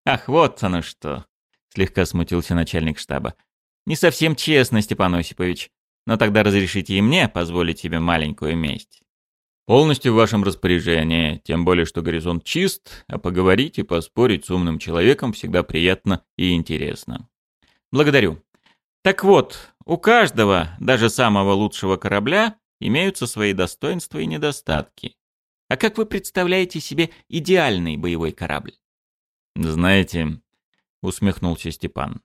Ах, вот оно что. Слегка смутился начальник штаба. Не совсем честно, Степан Осипович. Но тогда разрешите и мне позволить себе маленькую месть. Полностью в вашем распоряжении, тем более, что горизонт чист, а поговорить и поспорить с умным человеком всегда приятно и интересно. Благодарю. Так вот, у каждого, даже самого лучшего корабля, имеются свои достоинства и недостатки. А как вы представляете себе идеальный боевой корабль? Знаете, усмехнулся Степан.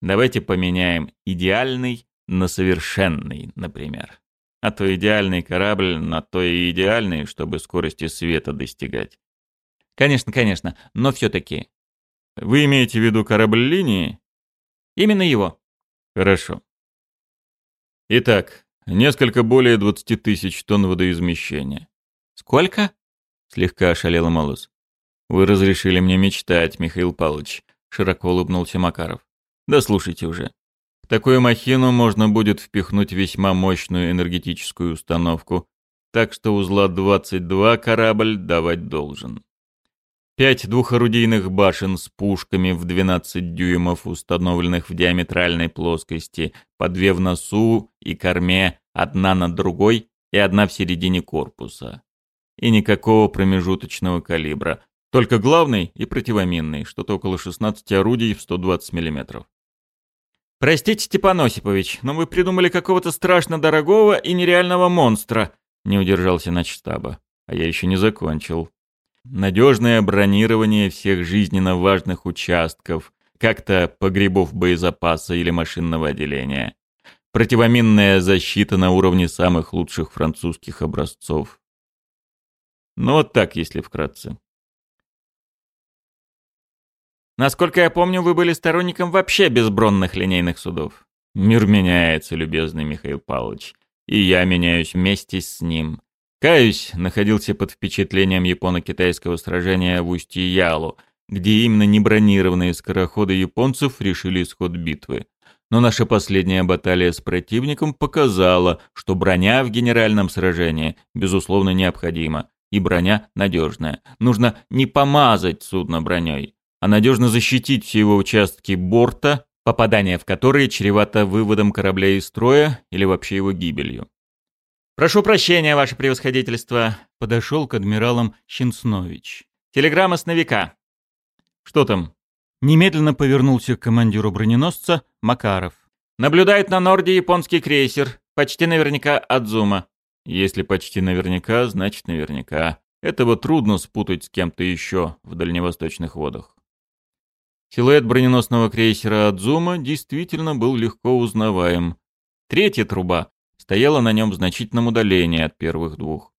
Давайте поменяем идеальный на совершенный, например. А то идеальный корабль на то и идеальный, чтобы скорости света достигать. Конечно, конечно, но все-таки. Вы имеете в виду корабль линии? Именно его. Хорошо. Итак, несколько более 20 тысяч тонн водоизмещения. Сколько? Слегка ошалела Малус. Вы разрешили мне мечтать, Михаил Павлович, широко улыбнулся Макаров. Да слушайте уже. В такую махину можно будет впихнуть весьма мощную энергетическую установку, так что узла 22 корабль давать должен. Пять двухорудийных башен с пушками в 12 дюймов, установленных в диаметральной плоскости, по две в носу и корме, одна над другой и одна в середине корпуса и никакого промежуточного калибра. Только главный и противоминный, что-то около 16 орудий в 120 мм. «Простите, Степан Осипович, но вы придумали какого-то страшно дорогого и нереального монстра», — не удержался начштаба. «А я еще не закончил. Надежное бронирование всех жизненно важных участков, как-то погребов боезапаса или машинного отделения. Противоминная защита на уровне самых лучших французских образцов. Ну вот так, если вкратце. Насколько я помню, вы были сторонником вообще безбронных линейных судов. Мир меняется, любезный Михаил Павлович. И я меняюсь вместе с ним. Каюсь, находился под впечатлением японо-китайского сражения в устье Ялу, где именно небронированные скороходы японцев решили исход битвы. Но наша последняя баталия с противником показала, что броня в генеральном сражении, безусловно, необходима и броня надежная. Нужно не помазать судно броней, а надежно защитить все его участки борта, попадание в которые чревато выводом корабля из строя или вообще его гибелью. «Прошу прощения, ваше превосходительство», — подошел к адмиралам Щенснович. «Телеграмма с новика». «Что там?» Немедленно повернулся к командиру броненосца Макаров. «Наблюдает на Норде японский крейсер, почти наверняка Адзума. Если почти наверняка, значит наверняка. Этого трудно спутать с кем-то еще в дальневосточных водах. Силуэт броненосного крейсера «Адзума» действительно был легко узнаваем. Третья труба стояла на нем в значительном удалении от первых двух.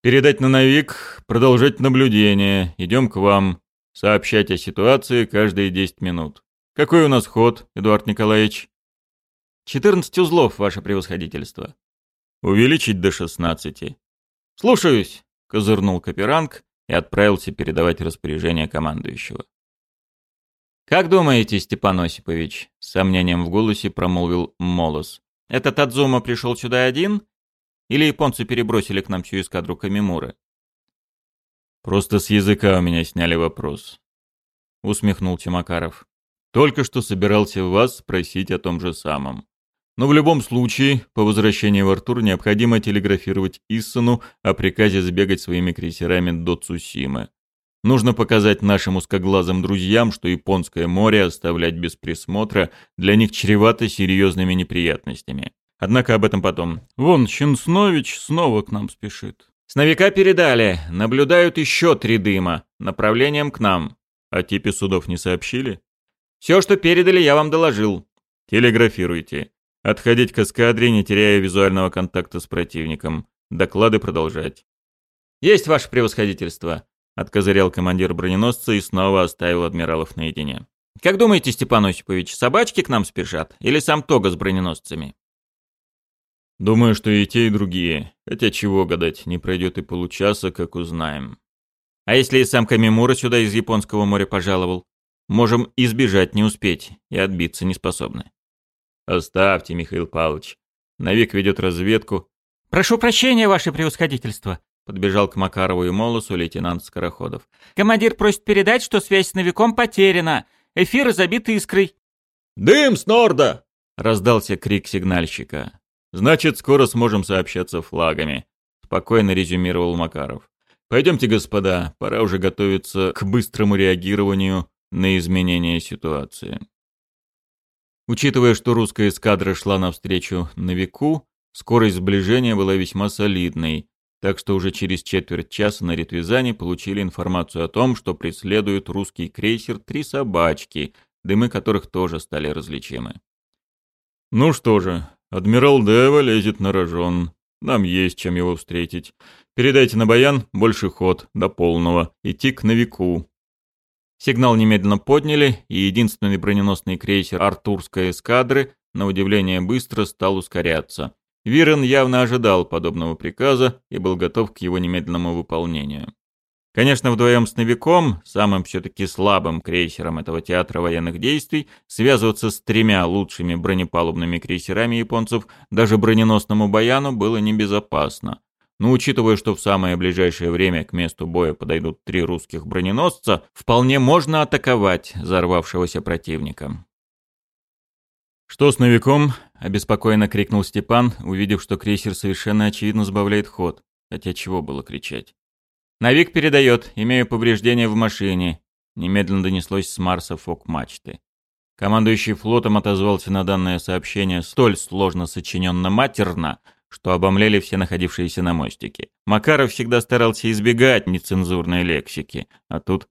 «Передать на Навик, продолжать наблюдение, идем к вам, сообщать о ситуации каждые 10 минут. Какой у нас ход, Эдуард Николаевич?» «14 узлов, ваше превосходительство». Увеличить до 16. Слушаюсь, козырнул Каперанг и отправился передавать распоряжение командующего. Как думаете, Степан Осипович, с сомнением в голосе промолвил Молос. Этот Адзума пришел сюда один? Или японцы перебросили к нам всю эскадру Камимуры? Просто с языка у меня сняли вопрос. Усмехнулся Макаров. Только что собирался вас спросить о том же самом. Но в любом случае, по возвращении в Артур необходимо телеграфировать Иссону о приказе сбегать своими крейсерами до Цусимы. Нужно показать нашим узкоглазым друзьям, что Японское море оставлять без присмотра для них чревато серьезными неприятностями. Однако об этом потом. Вон, Щенснович снова к нам спешит. Сновика передали. Наблюдают еще три дыма. Направлением к нам. А о типе судов не сообщили? Все, что передали, я вам доложил. Телеграфируйте. Отходить к эскадре, не теряя визуального контакта с противником. Доклады продолжать. «Есть ваше превосходительство!» — откозырял командир броненосца и снова оставил адмиралов наедине. «Как думаете, Степан Осипович, собачки к нам спешат? Или сам Тога с броненосцами?» «Думаю, что и те, и другие. Хотя чего гадать, не пройдет и получаса, как узнаем». «А если и сам Камимура сюда из Японского моря пожаловал? Можем избежать не успеть и отбиться не способны». «Оставьте, Михаил Павлович. Навик ведет разведку». «Прошу прощения, ваше превосходительство», — подбежал к Макарову и Молосу лейтенант Скороходов. «Командир просит передать, что связь с Новиком потеряна. эфир забит искрой». «Дым с Норда!» — раздался крик сигнальщика. «Значит, скоро сможем сообщаться флагами», — спокойно резюмировал Макаров. «Пойдемте, господа, пора уже готовиться к быстрому реагированию на изменение ситуации». Учитывая, что русская эскадра шла навстречу на веку, скорость сближения была весьма солидной, так что уже через четверть часа на Ритвизане получили информацию о том, что преследует русский крейсер «Три собачки», дымы которых тоже стали различимы. «Ну что же, адмирал Дева лезет на рожон. Нам есть чем его встретить. Передайте на баян больше ход, до полного. Идти к новику. Сигнал немедленно подняли, и единственный броненосный крейсер Артурской эскадры, на удивление быстро, стал ускоряться. Вирен явно ожидал подобного приказа и был готов к его немедленному выполнению. Конечно, вдвоем с «Новиком», самым все-таки слабым крейсером этого театра военных действий, связываться с тремя лучшими бронепалубными крейсерами японцев даже броненосному «Баяну» было небезопасно но учитывая, что в самое ближайшее время к месту боя подойдут три русских броненосца, вполне можно атаковать взорвавшегося противника. «Что с новиком?» — обеспокоенно крикнул Степан, увидев, что крейсер совершенно очевидно сбавляет ход. Хотя чего было кричать? «Новик передает, имею повреждения в машине», — немедленно донеслось с Марса фок-мачты. Командующий флотом отозвался на данное сообщение столь сложно сочиненно-матерно, что обомлели все находившиеся на мостике. Макаров всегда старался избегать нецензурной лексики, а тут...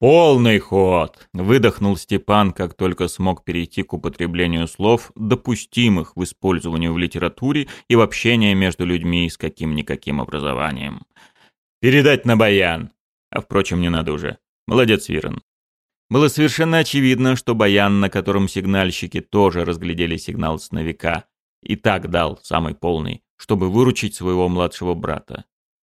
«Полный ход!» — выдохнул Степан, как только смог перейти к употреблению слов, допустимых в использовании в литературе и в общении между людьми с каким-никаким образованием. «Передать на баян!» А впрочем, не надо уже. Молодец, Вирон. Было совершенно очевидно, что баян, на котором сигнальщики тоже разглядели сигнал сновика, и так дал, самый полный, чтобы выручить своего младшего брата.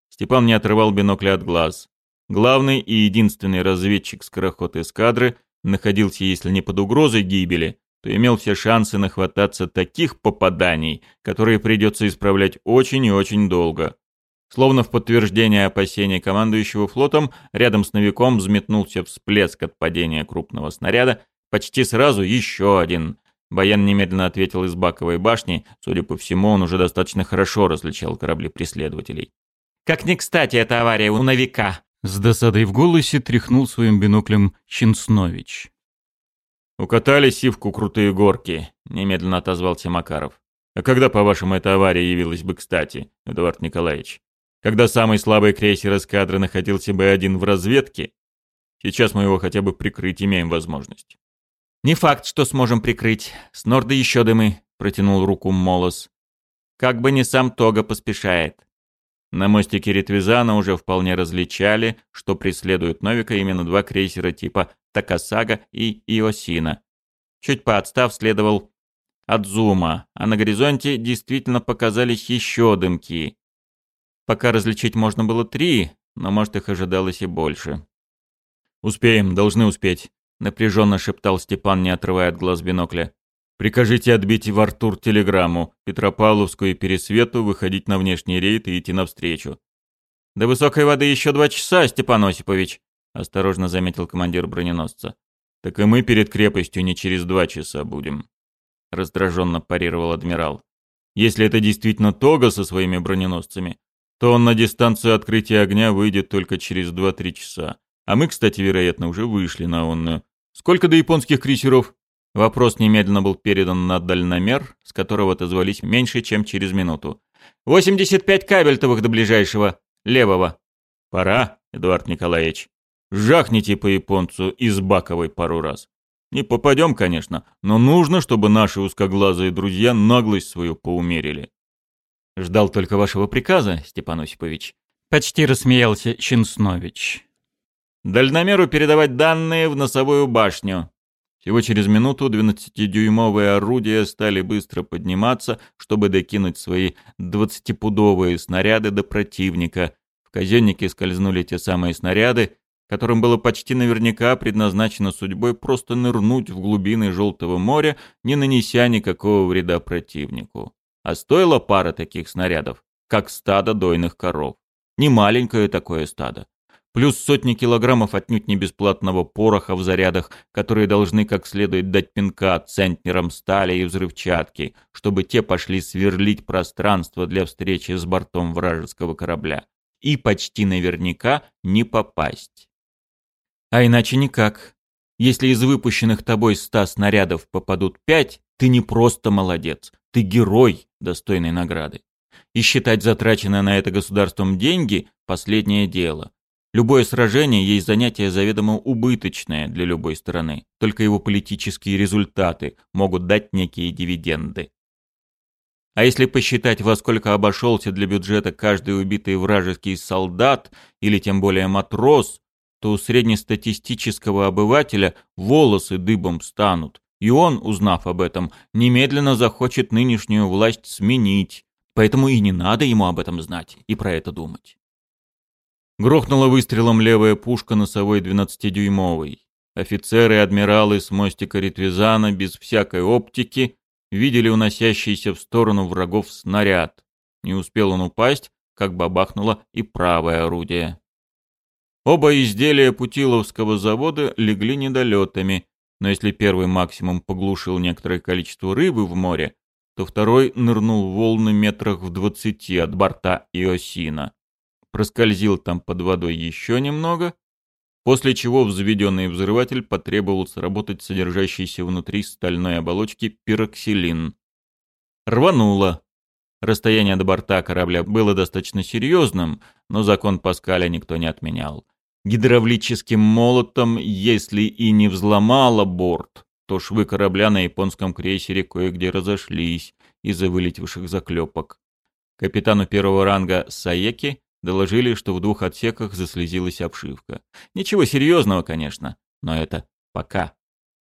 Степан не отрывал бинокля от глаз. Главный и единственный разведчик скороход эскадры находился, если не под угрозой гибели, то имел все шансы нахвататься таких попаданий, которые придется исправлять очень и очень долго. Словно в подтверждение опасений командующего флотом, рядом с новиком взметнулся всплеск от падения крупного снаряда, почти сразу еще один, Баян немедленно ответил из Баковой башни. Судя по всему, он уже достаточно хорошо различал корабли преследователей. «Как не кстати эта авария у новика!» С досадой в голосе тряхнул своим биноклем Чинснович. «Укатали сивку крутые горки», — немедленно отозвался Макаров. «А когда, по-вашему, эта авария явилась бы кстати, Эдуард Николаевич? Когда самый слабый крейсер эскадры находился бы один в разведке? Сейчас мы его хотя бы прикрыть имеем возможность». «Не факт, что сможем прикрыть. С норда еще дымы», — протянул руку Молос. «Как бы не сам Тога поспешает». На мостике Ритвизана уже вполне различали, что преследуют Новика именно два крейсера типа Такасага и Иосина. Чуть поотстав следовал Адзума, а на горизонте действительно показались еще дымки. Пока различить можно было три, но, может, их ожидалось и больше. «Успеем, должны успеть», — напряженно шептал Степан, не отрывая от глаз бинокля. «Прикажите отбить в Артур телеграмму, Петропавловску и Пересвету выходить на внешний рейд и идти навстречу». «До высокой воды еще два часа, Степан Осипович», — осторожно заметил командир броненосца. «Так и мы перед крепостью не через два часа будем», — раздраженно парировал адмирал. «Если это действительно Тога со своими броненосцами, то он на дистанцию открытия огня выйдет только через 2-3 часа. А мы, кстати, вероятно, уже вышли на онную. Сколько до японских крейсеров? Вопрос немедленно был передан на дальномер, с которого отозвались меньше, чем через минуту. «85 кабельтовых до ближайшего, левого». «Пора, Эдуард Николаевич. Жахните по японцу из Баковой пару раз. Не попадем, конечно, но нужно, чтобы наши узкоглазые друзья наглость свою поумерили». «Ждал только вашего приказа, Степан Осипович». Почти рассмеялся Щенснович. Дальномеру передавать данные в носовую башню. Всего через минуту 12-дюймовые орудия стали быстро подниматься, чтобы докинуть свои 20-пудовые снаряды до противника. В казеннике скользнули те самые снаряды, которым было почти наверняка предназначено судьбой просто нырнуть в глубины Желтого моря, не нанеся никакого вреда противнику. А стоило пара таких снарядов, как стадо дойных коров. Не маленькое такое стадо плюс сотни килограммов отнюдь не бесплатного пороха в зарядах, которые должны как следует дать пинка центнерам стали и взрывчатки, чтобы те пошли сверлить пространство для встречи с бортом вражеского корабля. И почти наверняка не попасть. А иначе никак. Если из выпущенных тобой ста снарядов попадут пять, ты не просто молодец, ты герой, достойный награды. И считать затраченные на это государством деньги – последнее дело. Любое сражение есть занятие заведомо убыточное для любой стороны, только его политические результаты могут дать некие дивиденды. А если посчитать, во сколько обошелся для бюджета каждый убитый вражеский солдат или тем более матрос, то у среднестатистического обывателя волосы дыбом станут, и он, узнав об этом, немедленно захочет нынешнюю власть сменить, поэтому и не надо ему об этом знать и про это думать. Грохнула выстрелом левая пушка носовой 12-дюймовой. Офицеры и адмиралы с мостика Ритвизана без всякой оптики видели уносящийся в сторону врагов снаряд. Не успел он упасть, как бабахнуло и правое орудие. Оба изделия Путиловского завода легли недолетами, но если первый максимум поглушил некоторое количество рыбы в море, то второй нырнул волны метрах в двадцати от борта Иосина проскользил там под водой еще немного, после чего взведенный взрыватель потребовал сработать содержащийся внутри стальной оболочки пироксилин. Рвануло. Расстояние до борта корабля было достаточно серьезным, но закон Паскаля никто не отменял. Гидравлическим молотом, если и не взломало борт, то швы корабля на японском крейсере кое-где разошлись из-за вылетевших заклепок. Капитану первого ранга Саеки Доложили, что в двух отсеках заслезилась обшивка. Ничего серьезного, конечно, но это пока.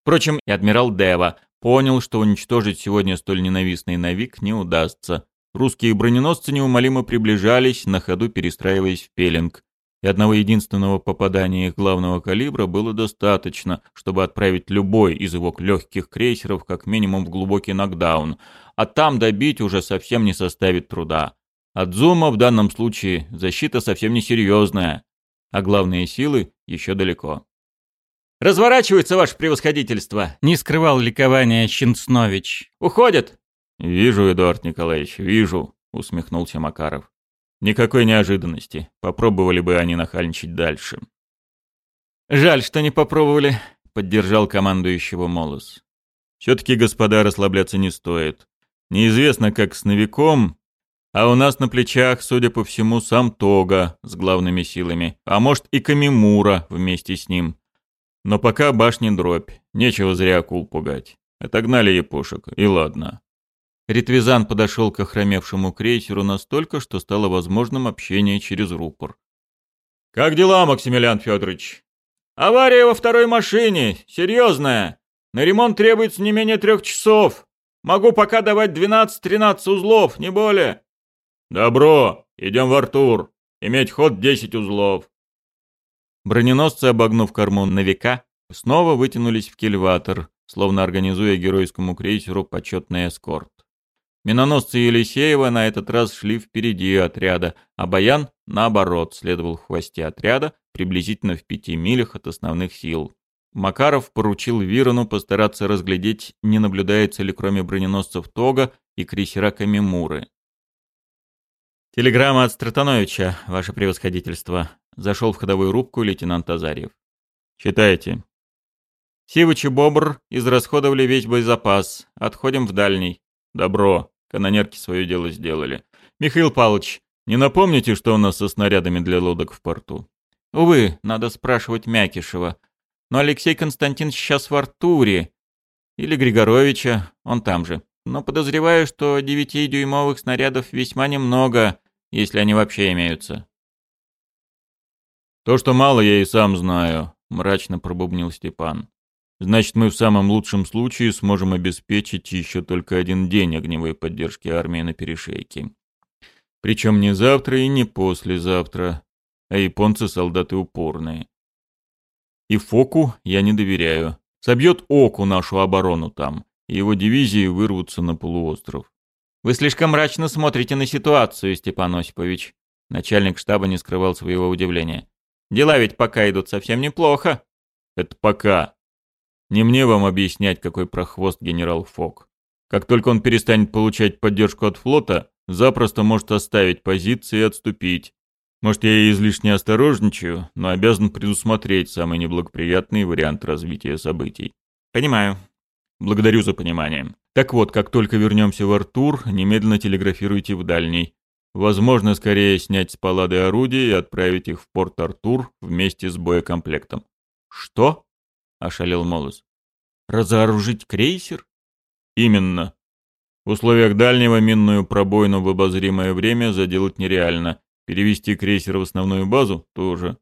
Впрочем, и адмирал Дева понял, что уничтожить сегодня столь ненавистный Навик не удастся. Русские броненосцы неумолимо приближались, на ходу перестраиваясь в пеленг. И одного единственного попадания их главного калибра было достаточно, чтобы отправить любой из его легких крейсеров как минимум в глубокий нокдаун, а там добить уже совсем не составит труда. А От зума в данном случае защита совсем не серьезная, а главные силы еще далеко. «Разворачивается ваше превосходительство!» — не скрывал ликования Щенцнович. «Уходят!» «Вижу, Эдуард Николаевич, вижу!» — усмехнулся Макаров. «Никакой неожиданности. Попробовали бы они нахальничать дальше». «Жаль, что не попробовали», — поддержал командующего Молос. «Все-таки, господа, расслабляться не стоит. Неизвестно, как с новиком, а у нас на плечах, судя по всему, сам Тога с главными силами, а может и Камимура вместе с ним. Но пока башни дробь, нечего зря акул пугать. Отогнали япошек, и ладно. Ритвизан подошел к охромевшему крейсеру настолько, что стало возможным общение через рупор. «Как дела, Максимилиан Федорович?» «Авария во второй машине, серьезная. На ремонт требуется не менее трех часов. Могу пока давать 12-13 узлов, не более. «Добро! Идем в Артур! Иметь ход 10 узлов!» Броненосцы, обогнув корму на века, снова вытянулись в кильватор, словно организуя геройскому крейсеру почетный эскорт. Миноносцы Елисеева на этот раз шли впереди отряда, а Баян, наоборот, следовал в хвосте отряда, приблизительно в пяти милях от основных сил. Макаров поручил Вирону постараться разглядеть, не наблюдается ли кроме броненосцев Тога и крейсера Камимуры. «Телеграмма от Стратановича, ваше превосходительство», — зашел в ходовую рубку лейтенант Азарьев. «Читайте». «Сивыч и Бобр израсходовали весь боезапас. Отходим в дальний». «Добро. Канонерки свое дело сделали». «Михаил Павлович, не напомните, что у нас со снарядами для лодок в порту?» «Увы, надо спрашивать Мякишева. Но Алексей Константинович сейчас в Артуре. Или Григоровича, он там же. Но подозреваю, что девятидюймовых снарядов весьма немного, если они вообще имеются. «То, что мало, я и сам знаю», — мрачно пробубнил Степан. «Значит, мы в самом лучшем случае сможем обеспечить еще только один день огневой поддержки армии на перешейке. Причем не завтра и не послезавтра, а японцы солдаты упорные. И Фоку я не доверяю. Собьет Оку нашу оборону там, и его дивизии вырвутся на полуостров. «Вы слишком мрачно смотрите на ситуацию, Степан Осипович». Начальник штаба не скрывал своего удивления. «Дела ведь пока идут совсем неплохо». «Это пока. Не мне вам объяснять, какой прохвост генерал Фок. Как только он перестанет получать поддержку от флота, запросто может оставить позиции и отступить. Может, я и излишне осторожничаю, но обязан предусмотреть самый неблагоприятный вариант развития событий. Понимаю. Благодарю за понимание. Так вот, как только вернемся в Артур, немедленно телеграфируйте в дальний. Возможно, скорее снять с палады орудия и отправить их в порт Артур вместе с боекомплектом. Что? ошалел Молос. Разоружить крейсер? Именно. В условиях дальнего минную пробоину в обозримое время заделать нереально. Перевести крейсер в основную базу тоже.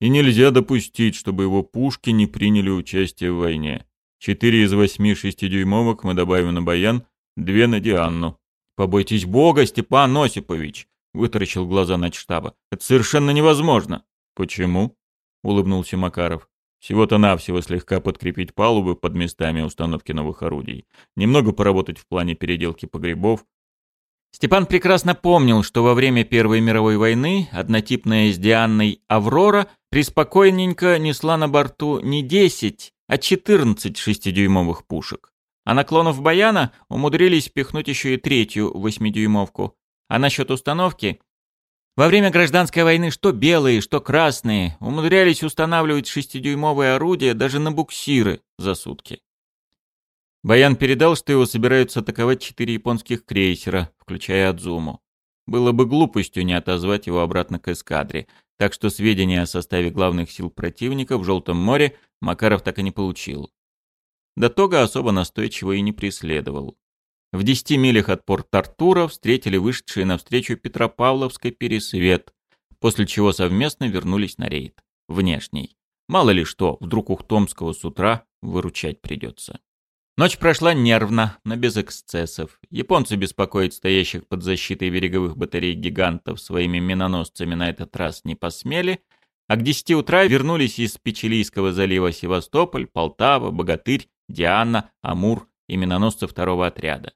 И нельзя допустить, чтобы его пушки не приняли участие в войне. Четыре из восьми шестидюймовок мы добавим на баян, две на Дианну. «Побойтесь Бога, Степан Осипович!» — вытаращил глаза на штаба. «Это совершенно невозможно!» «Почему?» — улыбнулся Макаров. «Всего-то навсего слегка подкрепить палубы под местами установки новых орудий, немного поработать в плане переделки погребов». Степан прекрасно помнил, что во время Первой мировой войны однотипная с Дианной «Аврора» преспокойненько несла на борту не десять, а 14 шестидюймовых пушек. А наклонов баяна умудрились впихнуть еще и третью восьмидюймовку. А насчет установки во время гражданской войны что белые, что красные умудрялись устанавливать шестидюймовые орудия даже на буксиры за сутки. Баян передал, что его собираются атаковать четыре японских крейсера, включая Адзуму. Было бы глупостью не отозвать его обратно к эскадре, так что сведения о составе главных сил противника в Желтом море Макаров так и не получил. До особо настойчиво и не преследовал. В 10 милях от порт Артура встретили вышедшие навстречу Петропавловской пересвет, после чего совместно вернулись на рейд, внешний. Мало ли что, вдруг Ухтомского с утра выручать придется. Ночь прошла нервно, но без эксцессов. Японцы беспокоить стоящих под защитой береговых батарей гигантов своими миноносцами на этот раз не посмели, а к 10 утра вернулись из Печилийского залива Севастополь, Полтава, Богатырь, Диана, Амур и миноносцы второго отряда.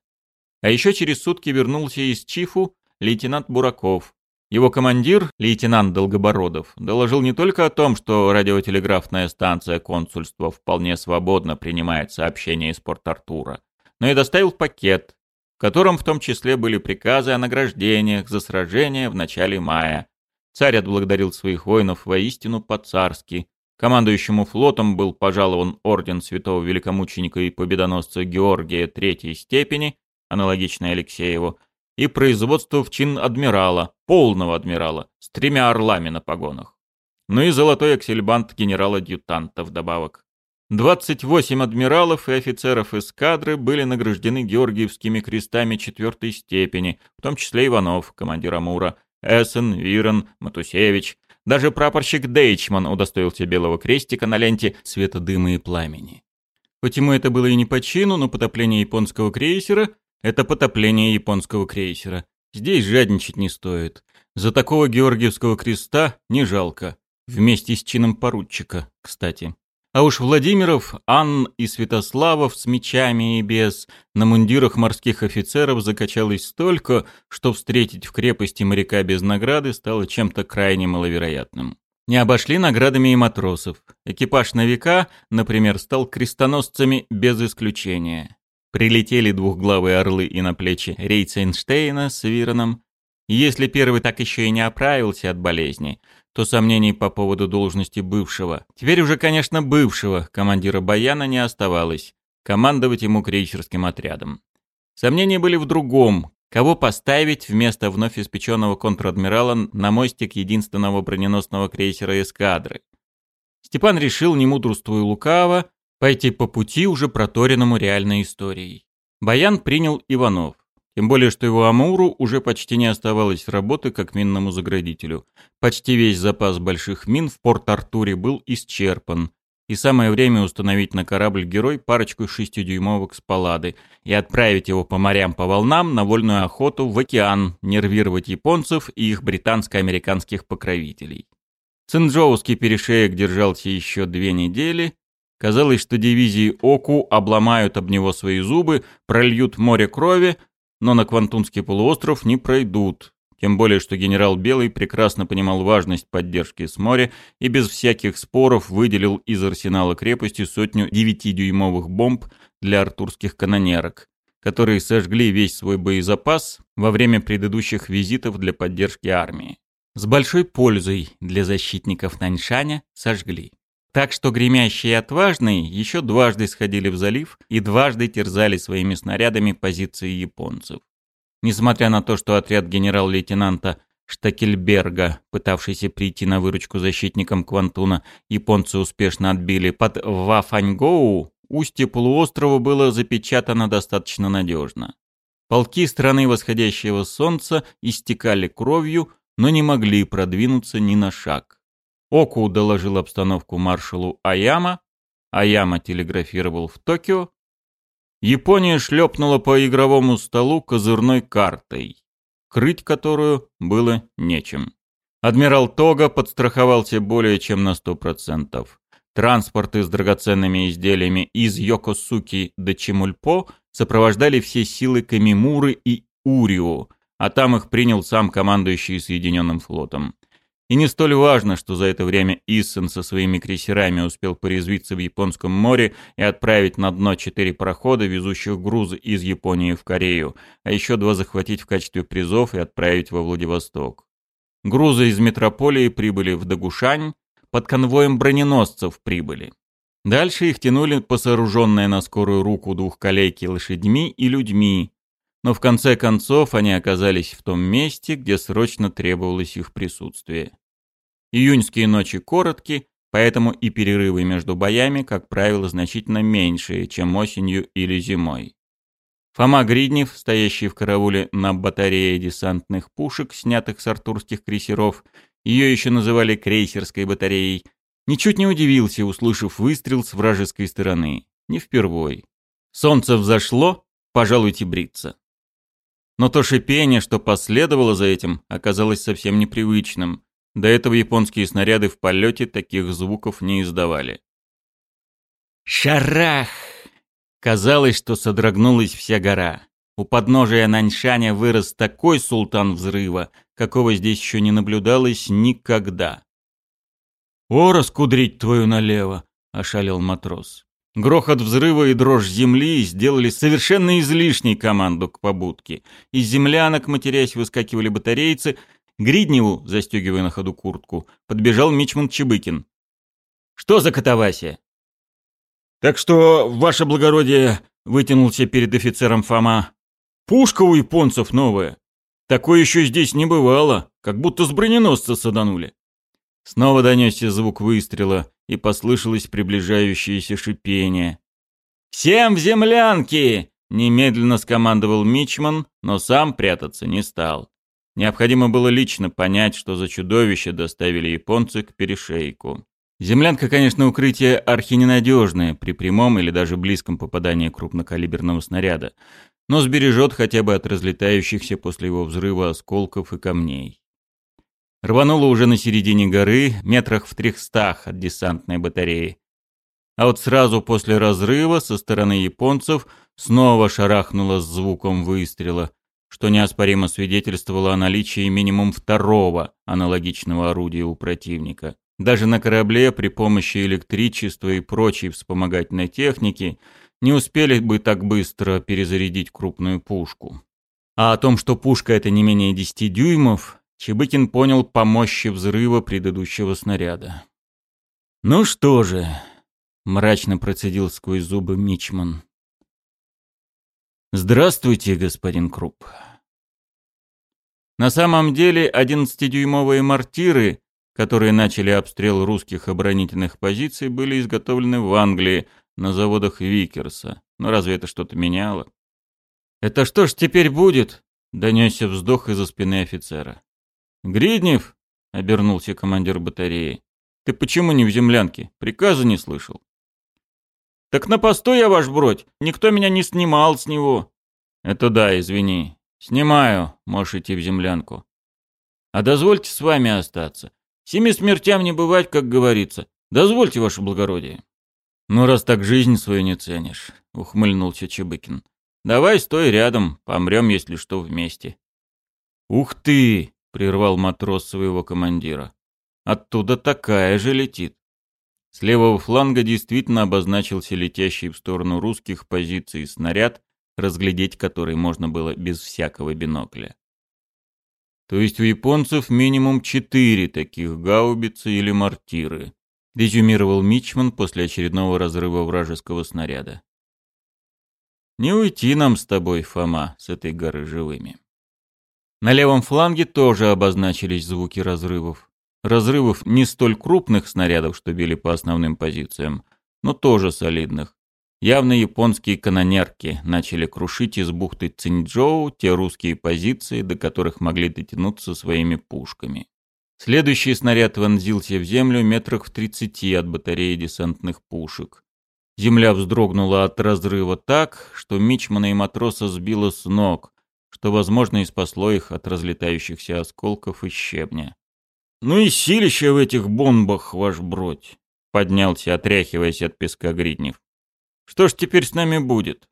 А еще через сутки вернулся из Чифу лейтенант Бураков, его командир, лейтенант Долгобородов, доложил не только о том, что радиотелеграфная станция консульства вполне свободно принимает сообщения из Порт-Артура, но и доставил пакет, в котором в том числе были приказы о награждениях за сражения в начале мая. Царь отблагодарил своих воинов воистину по-царски. Командующему флотом был пожалован орден святого великомученика и победоносца Георгия Третьей степени, аналогичный Алексееву, и производству в чин адмирала, полного адмирала, с тремя орлами на погонах. Ну и золотой аксельбант генерала-дьютанта вдобавок. 28 адмиралов и офицеров эскадры были награждены Георгиевскими крестами четвертой степени, в том числе Иванов, командир Амура, Эссен, Вирон, Матусевич. Даже прапорщик Дейчман удостоился белого крестика на ленте цвета дыма и пламени. Хоть ему это было и не по чину, но потопление японского крейсера это потопление японского крейсера. Здесь жадничать не стоит. За такого Георгиевского креста не жалко. Вместе с чином поручика, кстати. А уж Владимиров, Анн и Святославов с мечами и без на мундирах морских офицеров закачалось столько, что встретить в крепости моряка без награды стало чем-то крайне маловероятным. Не обошли наградами и матросов. Экипаж новика, например, стал крестоносцами без исключения. Прилетели двухглавые орлы и на плечи Рейценштейна с Вироном. Если первый так еще и не оправился от болезни, то сомнений по поводу должности бывшего, теперь уже, конечно, бывшего, командира Баяна не оставалось, командовать ему крейсерским отрядом. Сомнения были в другом, кого поставить вместо вновь испеченного контр-адмирала на мостик единственного броненосного крейсера эскадры. Степан решил, не мудрствуя лукаво, пойти по пути, уже проторенному реальной историей. Баян принял Иванов. Тем более, что его Амуру уже почти не оставалось работы как минному заградителю. Почти весь запас больших мин в Порт-Артуре был исчерпан. И самое время установить на корабль-герой парочку шестидюймовок с палады и отправить его по морям по волнам на вольную охоту в океан, нервировать японцев и их британско-американских покровителей. Цинджоуский перешеек держался еще две недели, Казалось, что дивизии Оку обломают об него свои зубы, прольют море крови, но на Квантунский полуостров не пройдут. Тем более, что генерал Белый прекрасно понимал важность поддержки с моря и без всяких споров выделил из арсенала крепости сотню 9-дюймовых бомб для артурских канонерок, которые сожгли весь свой боезапас во время предыдущих визитов для поддержки армии. С большой пользой для защитников Наньшаня сожгли. Так что гремящие и отважные еще дважды сходили в залив и дважды терзали своими снарядами позиции японцев. Несмотря на то, что отряд генерал-лейтенанта Штакельберга, пытавшийся прийти на выручку защитникам Квантуна, японцы успешно отбили под Вафаньгоу, устье полуострова было запечатано достаточно надежно. Полки страны восходящего солнца истекали кровью, но не могли продвинуться ни на шаг. Оку доложил обстановку маршалу Аяма, Аяма телеграфировал в Токио. Япония шлепнула по игровому столу козырной картой, крыть которую было нечем. Адмирал Тога подстраховался более чем на 100%. Транспорты с драгоценными изделиями из Йокосуки до Чемульпо сопровождали все силы Камимуры и Урио, а там их принял сам командующий Соединенным флотом. И не столь важно, что за это время Иссен со своими крейсерами успел порезвиться в Японском море и отправить на дно четыре прохода, везущих грузы из Японии в Корею, а еще два захватить в качестве призов и отправить во Владивосток. Грузы из метрополии прибыли в Дагушань, под конвоем броненосцев прибыли. Дальше их тянули по сооруженной на скорую руку двухколейки лошадьми и людьми, но в конце концов они оказались в том месте, где срочно требовалось их присутствие. Июньские ночи коротки, поэтому и перерывы между боями, как правило, значительно меньшие, чем осенью или зимой. Фома Гриднев, стоящий в карауле на батарее десантных пушек, снятых с артурских крейсеров, ее еще называли крейсерской батареей, ничуть не удивился, услышав выстрел с вражеской стороны. Не впервой. Солнце взошло, пожалуйте бриться. Но то шипение, что последовало за этим, оказалось совсем непривычным. До этого японские снаряды в полете таких звуков не издавали. Шарах! Казалось, что содрогнулась вся гора. У подножия Наньшаня вырос такой султан взрыва, какого здесь еще не наблюдалось никогда. «О, раскудрить твою налево!» – ошалил матрос. Грохот взрыва и дрожь земли сделали совершенно излишней команду к побудке. Из землянок, матерясь, выскакивали батарейцы. Гридневу, застегивая на ходу куртку, подбежал Мичман Чебыкин. «Что за катавасия?» «Так что, ваше благородие», — вытянулся перед офицером Фома, — «пушка у японцев новая. Такое еще здесь не бывало, как будто с броненосца саданули». Снова донесся звук выстрела — и послышалось приближающееся шипение. «Всем в землянки!» — немедленно скомандовал Мичман, но сам прятаться не стал. Необходимо было лично понять, что за чудовище доставили японцы к перешейку. Землянка, конечно, укрытие архиненадежное при прямом или даже близком попадании крупнокалиберного снаряда, но сбережет хотя бы от разлетающихся после его взрыва осколков и камней рванула уже на середине горы, метрах в трехстах от десантной батареи. А вот сразу после разрыва со стороны японцев снова шарахнуло с звуком выстрела, что неоспоримо свидетельствовало о наличии минимум второго аналогичного орудия у противника. Даже на корабле при помощи электричества и прочей вспомогательной техники не успели бы так быстро перезарядить крупную пушку. А о том, что пушка это не менее 10 дюймов, Чебыкин понял по мощи взрыва предыдущего снаряда. «Ну что же», — мрачно процедил сквозь зубы Мичман. «Здравствуйте, господин Круп». На самом деле, 11-дюймовые мортиры, которые начали обстрел русских оборонительных позиций, были изготовлены в Англии на заводах Викерса. Но разве это что-то меняло? «Это что ж теперь будет?» — донесся вздох из-за спины офицера. «Гриднев!» — обернулся командир батареи. «Ты почему не в землянке? Приказа не слышал». «Так на посту я, ваш бродь! Никто меня не снимал с него!» «Это да, извини. Снимаю. Можешь идти в землянку. А дозвольте с вами остаться. Семи смертям не бывать, как говорится. Дозвольте, ваше благородие». «Ну, раз так жизнь свою не ценишь», — ухмыльнулся Чебыкин. «Давай стой рядом, помрем, если что, вместе». «Ух ты!» — прервал матрос своего командира. «Оттуда такая же летит». С левого фланга действительно обозначился летящий в сторону русских позиций снаряд, разглядеть который можно было без всякого бинокля. То есть у японцев минимум четыре таких гаубицы или мортиры, резюмировал Мичман после очередного разрыва вражеского снаряда. Не уйти нам с тобой, Фома, с этой горы живыми. На левом фланге тоже обозначились звуки разрывов. Разрывов не столь крупных снарядов, что били по основным позициям, но тоже солидных. Явно японские канонерки начали крушить из бухты Цинджоу те русские позиции, до которых могли дотянуться своими пушками. Следующий снаряд вонзился в землю метрах в тридцати от батареи десантных пушек. Земля вздрогнула от разрыва так, что мичмана и матроса сбила с ног, что, возможно, и спасло их от разлетающихся осколков и щебня. «Ну и силище в этих бомбах, ваш бродь!» — поднялся, отряхиваясь от песка Гриднев. «Что ж теперь с нами будет?»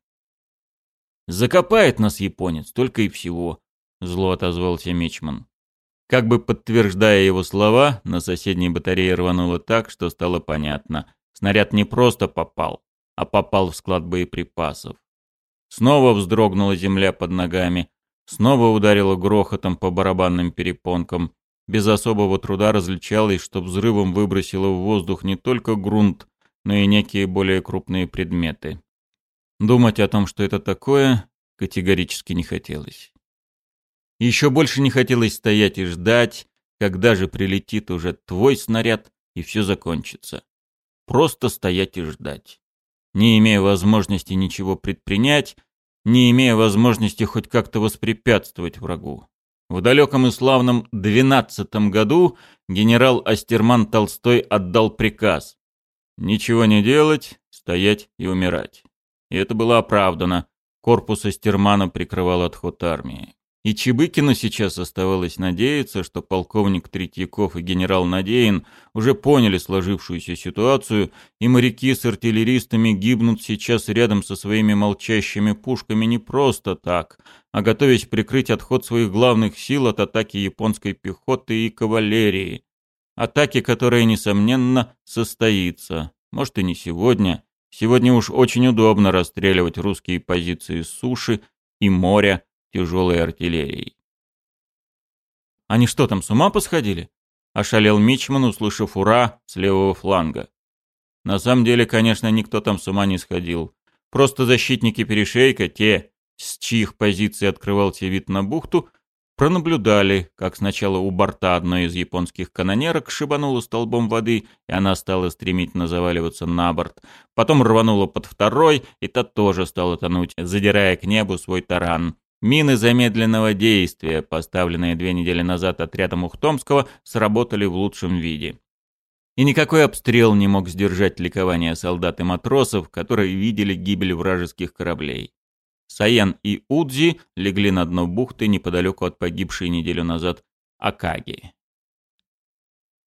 «Закопает нас японец, только и всего», — зло отозвался Мичман. Как бы подтверждая его слова, на соседней батарее рвануло так, что стало понятно. Снаряд не просто попал, а попал в склад боеприпасов. Снова вздрогнула земля под ногами, снова ударила грохотом по барабанным перепонкам. Без особого труда различалось, что взрывом выбросило в воздух не только грунт, но и некие более крупные предметы. Думать о том, что это такое, категорически не хотелось. Еще больше не хотелось стоять и ждать, когда же прилетит уже твой снаряд и все закончится. Просто стоять и ждать не имея возможности ничего предпринять, не имея возможности хоть как-то воспрепятствовать врагу. В далеком и славном 12 году генерал Астерман Толстой отдал приказ «Ничего не делать, стоять и умирать». И это было оправдано. Корпус Астермана прикрывал отход армии. И Чебыкину сейчас оставалось надеяться, что полковник Третьяков и генерал Надеин уже поняли сложившуюся ситуацию, и моряки с артиллеристами гибнут сейчас рядом со своими молчащими пушками не просто так, а готовясь прикрыть отход своих главных сил от атаки японской пехоты и кавалерии. Атаки, которая, несомненно, состоится. Может и не сегодня. Сегодня уж очень удобно расстреливать русские позиции с суши и моря тяжелой артиллерией. «Они что там, с ума посходили?» – ошалел Мичман, услышав «Ура!» с левого фланга. На самом деле, конечно, никто там с ума не сходил. Просто защитники перешейка, те, с чьих позиций открывался вид на бухту, пронаблюдали, как сначала у борта одной из японских канонерок шибануло столбом воды, и она стала стремительно заваливаться на борт. Потом рванула под второй, и та тоже стала тонуть, задирая к небу свой таран. Мины замедленного действия, поставленные две недели назад отрядом Ухтомского, сработали в лучшем виде. И никакой обстрел не мог сдержать ликование солдат и матросов, которые видели гибель вражеских кораблей. Саян и Удзи легли на дно бухты неподалеку от погибшей неделю назад Акаги.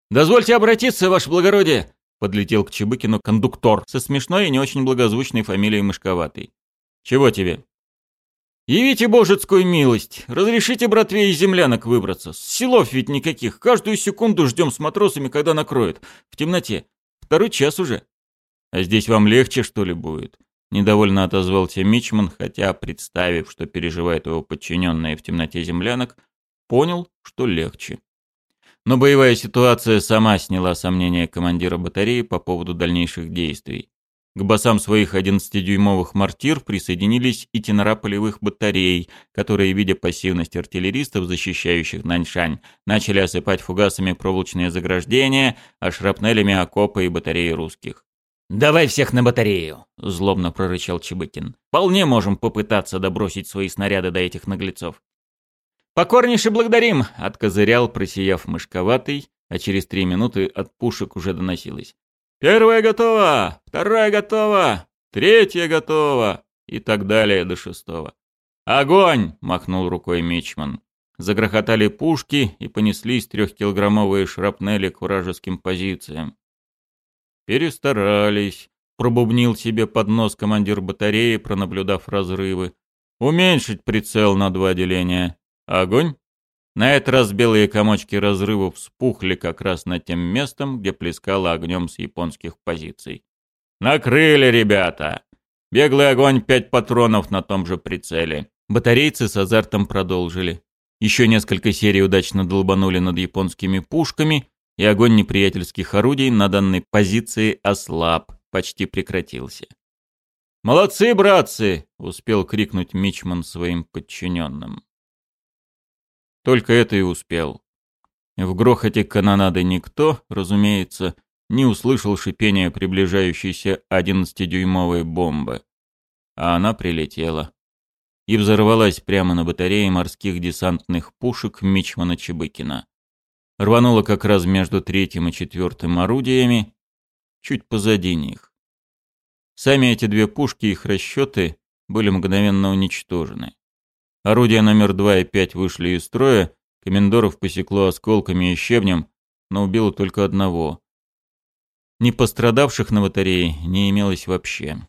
«Дозвольте обратиться, ваше благородие!» — подлетел к Чебыкину кондуктор со смешной и не очень благозвучной фамилией Мышковатый. «Чего тебе?» «Явите божецкую милость! Разрешите братве и землянок выбраться! Селов ведь никаких! Каждую секунду ждем с матросами, когда накроет. В темноте! Второй час уже!» «А здесь вам легче, что ли, будет?» Недовольно отозвался Мичман, хотя, представив, что переживает его подчиненные в темноте землянок, понял, что легче. Но боевая ситуация сама сняла сомнения командира батареи по поводу дальнейших действий. К басам своих 11-дюймовых мортир присоединились и тенора полевых батарей, которые, видя пассивность артиллеристов, защищающих Наньшань, начали осыпать фугасами проволочные заграждения, а шрапнелями окопы и батареи русских. «Давай всех на батарею!» — злобно прорычал Чебыкин. «Вполне можем попытаться добросить свои снаряды до этих наглецов». «Покорнейше благодарим!» — откозырял, просияв мышковатый, а через три минуты от пушек уже доносилось. «Первая готова! Вторая готова! Третья готова!» и так далее до шестого. «Огонь!» — махнул рукой Мичман. Загрохотали пушки и понеслись трехкилограммовые шрапнели к вражеским позициям. «Перестарались», — пробубнил себе под нос командир батареи, пронаблюдав разрывы. «Уменьшить прицел на два деления. Огонь!» На этот раз белые комочки разрывов вспухли как раз над тем местом, где плескало огнем с японских позиций. «Накрыли, ребята!» Беглый огонь, пять патронов на том же прицеле. Батарейцы с азартом продолжили. Еще несколько серий удачно долбанули над японскими пушками, и огонь неприятельских орудий на данной позиции ослаб, почти прекратился. «Молодцы, братцы!» — успел крикнуть Мичман своим подчиненным. Только это и успел. В грохоте канонады никто, разумеется, не услышал шипения приближающейся 11-дюймовой бомбы. А она прилетела. И взорвалась прямо на батарее морских десантных пушек Мичмана Чебыкина. Рванула как раз между третьим и четвертым орудиями, чуть позади них. Сами эти две пушки и их расчеты были мгновенно уничтожены. Орудия номер 2 и 5 вышли из строя, комендоров посекло осколками и щебнем, но убило только одного. Ни пострадавших на батарее не имелось вообще.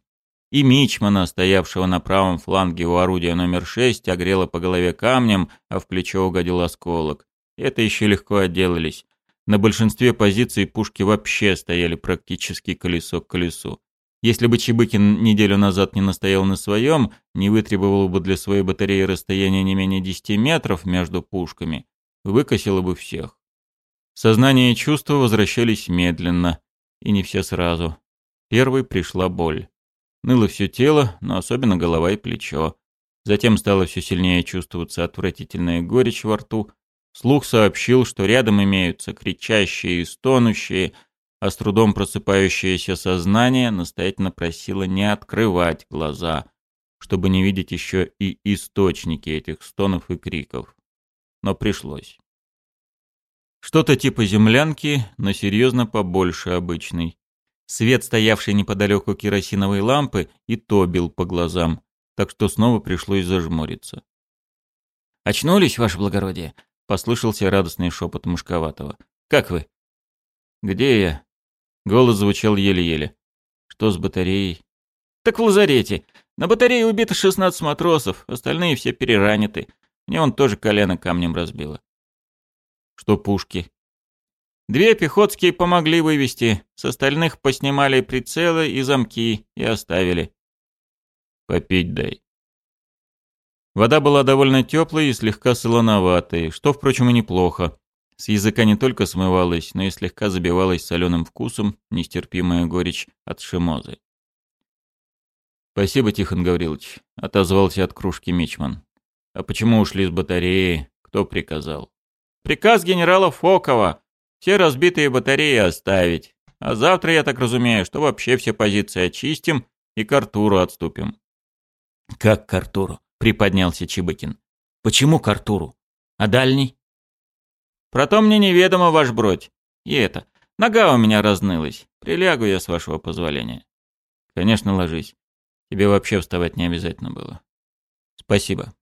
И Мичмана, стоявшего на правом фланге у орудия номер 6, огрело по голове камнем, а в плечо угодил осколок. Это еще легко отделались. На большинстве позиций пушки вообще стояли практически колесо к колесу. Если бы Чебыкин неделю назад не настоял на своем, не вытребовал бы для своей батареи расстояние не менее 10 метров между пушками, выкосило бы всех. Сознание и чувства возвращались медленно, и не все сразу. Первой пришла боль. Ныло все тело, но особенно голова и плечо. Затем стало все сильнее чувствоваться отвратительная горечь во рту. Слух сообщил, что рядом имеются кричащие и стонущие – а с трудом просыпающееся сознание настоятельно просило не открывать глаза, чтобы не видеть еще и источники этих стонов и криков. Но пришлось. Что-то типа землянки, но серьезно побольше обычной. Свет, стоявший неподалеку керосиновой лампы, и то бил по глазам, так что снова пришлось зажмуриться. «Очнулись, ваше благородие?» — послышался радостный шепот Мушковатого. «Как вы?» «Где я?» Голос звучал еле-еле. «Что с батареей?» «Так в лазарете. На батарее убито 16 матросов, остальные все перераняты. Мне он тоже колено камнем разбило». «Что пушки?» «Две пехотские помогли вывести, с остальных поснимали прицелы и замки и оставили». «Попить дай». Вода была довольно теплой и слегка солоноватой, что, впрочем, и неплохо. С языка не только смывалась, но и слегка забивалась соленым вкусом нестерпимая горечь от шимозы. «Спасибо, Тихон Гаврилович», — отозвался от кружки Мичман. «А почему ушли с батареи? Кто приказал?» «Приказ генерала Фокова. Все разбитые батареи оставить. А завтра, я так разумею, что вообще все позиции очистим и к Артуру отступим». «Как к Артуру?» — приподнялся Чебыкин. «Почему к Артуру? А дальний?» Про то мне неведомо ваш бродь. И это, нога у меня разнылась. Прилягу я, с вашего позволения. Конечно, ложись. Тебе вообще вставать не обязательно было. Спасибо.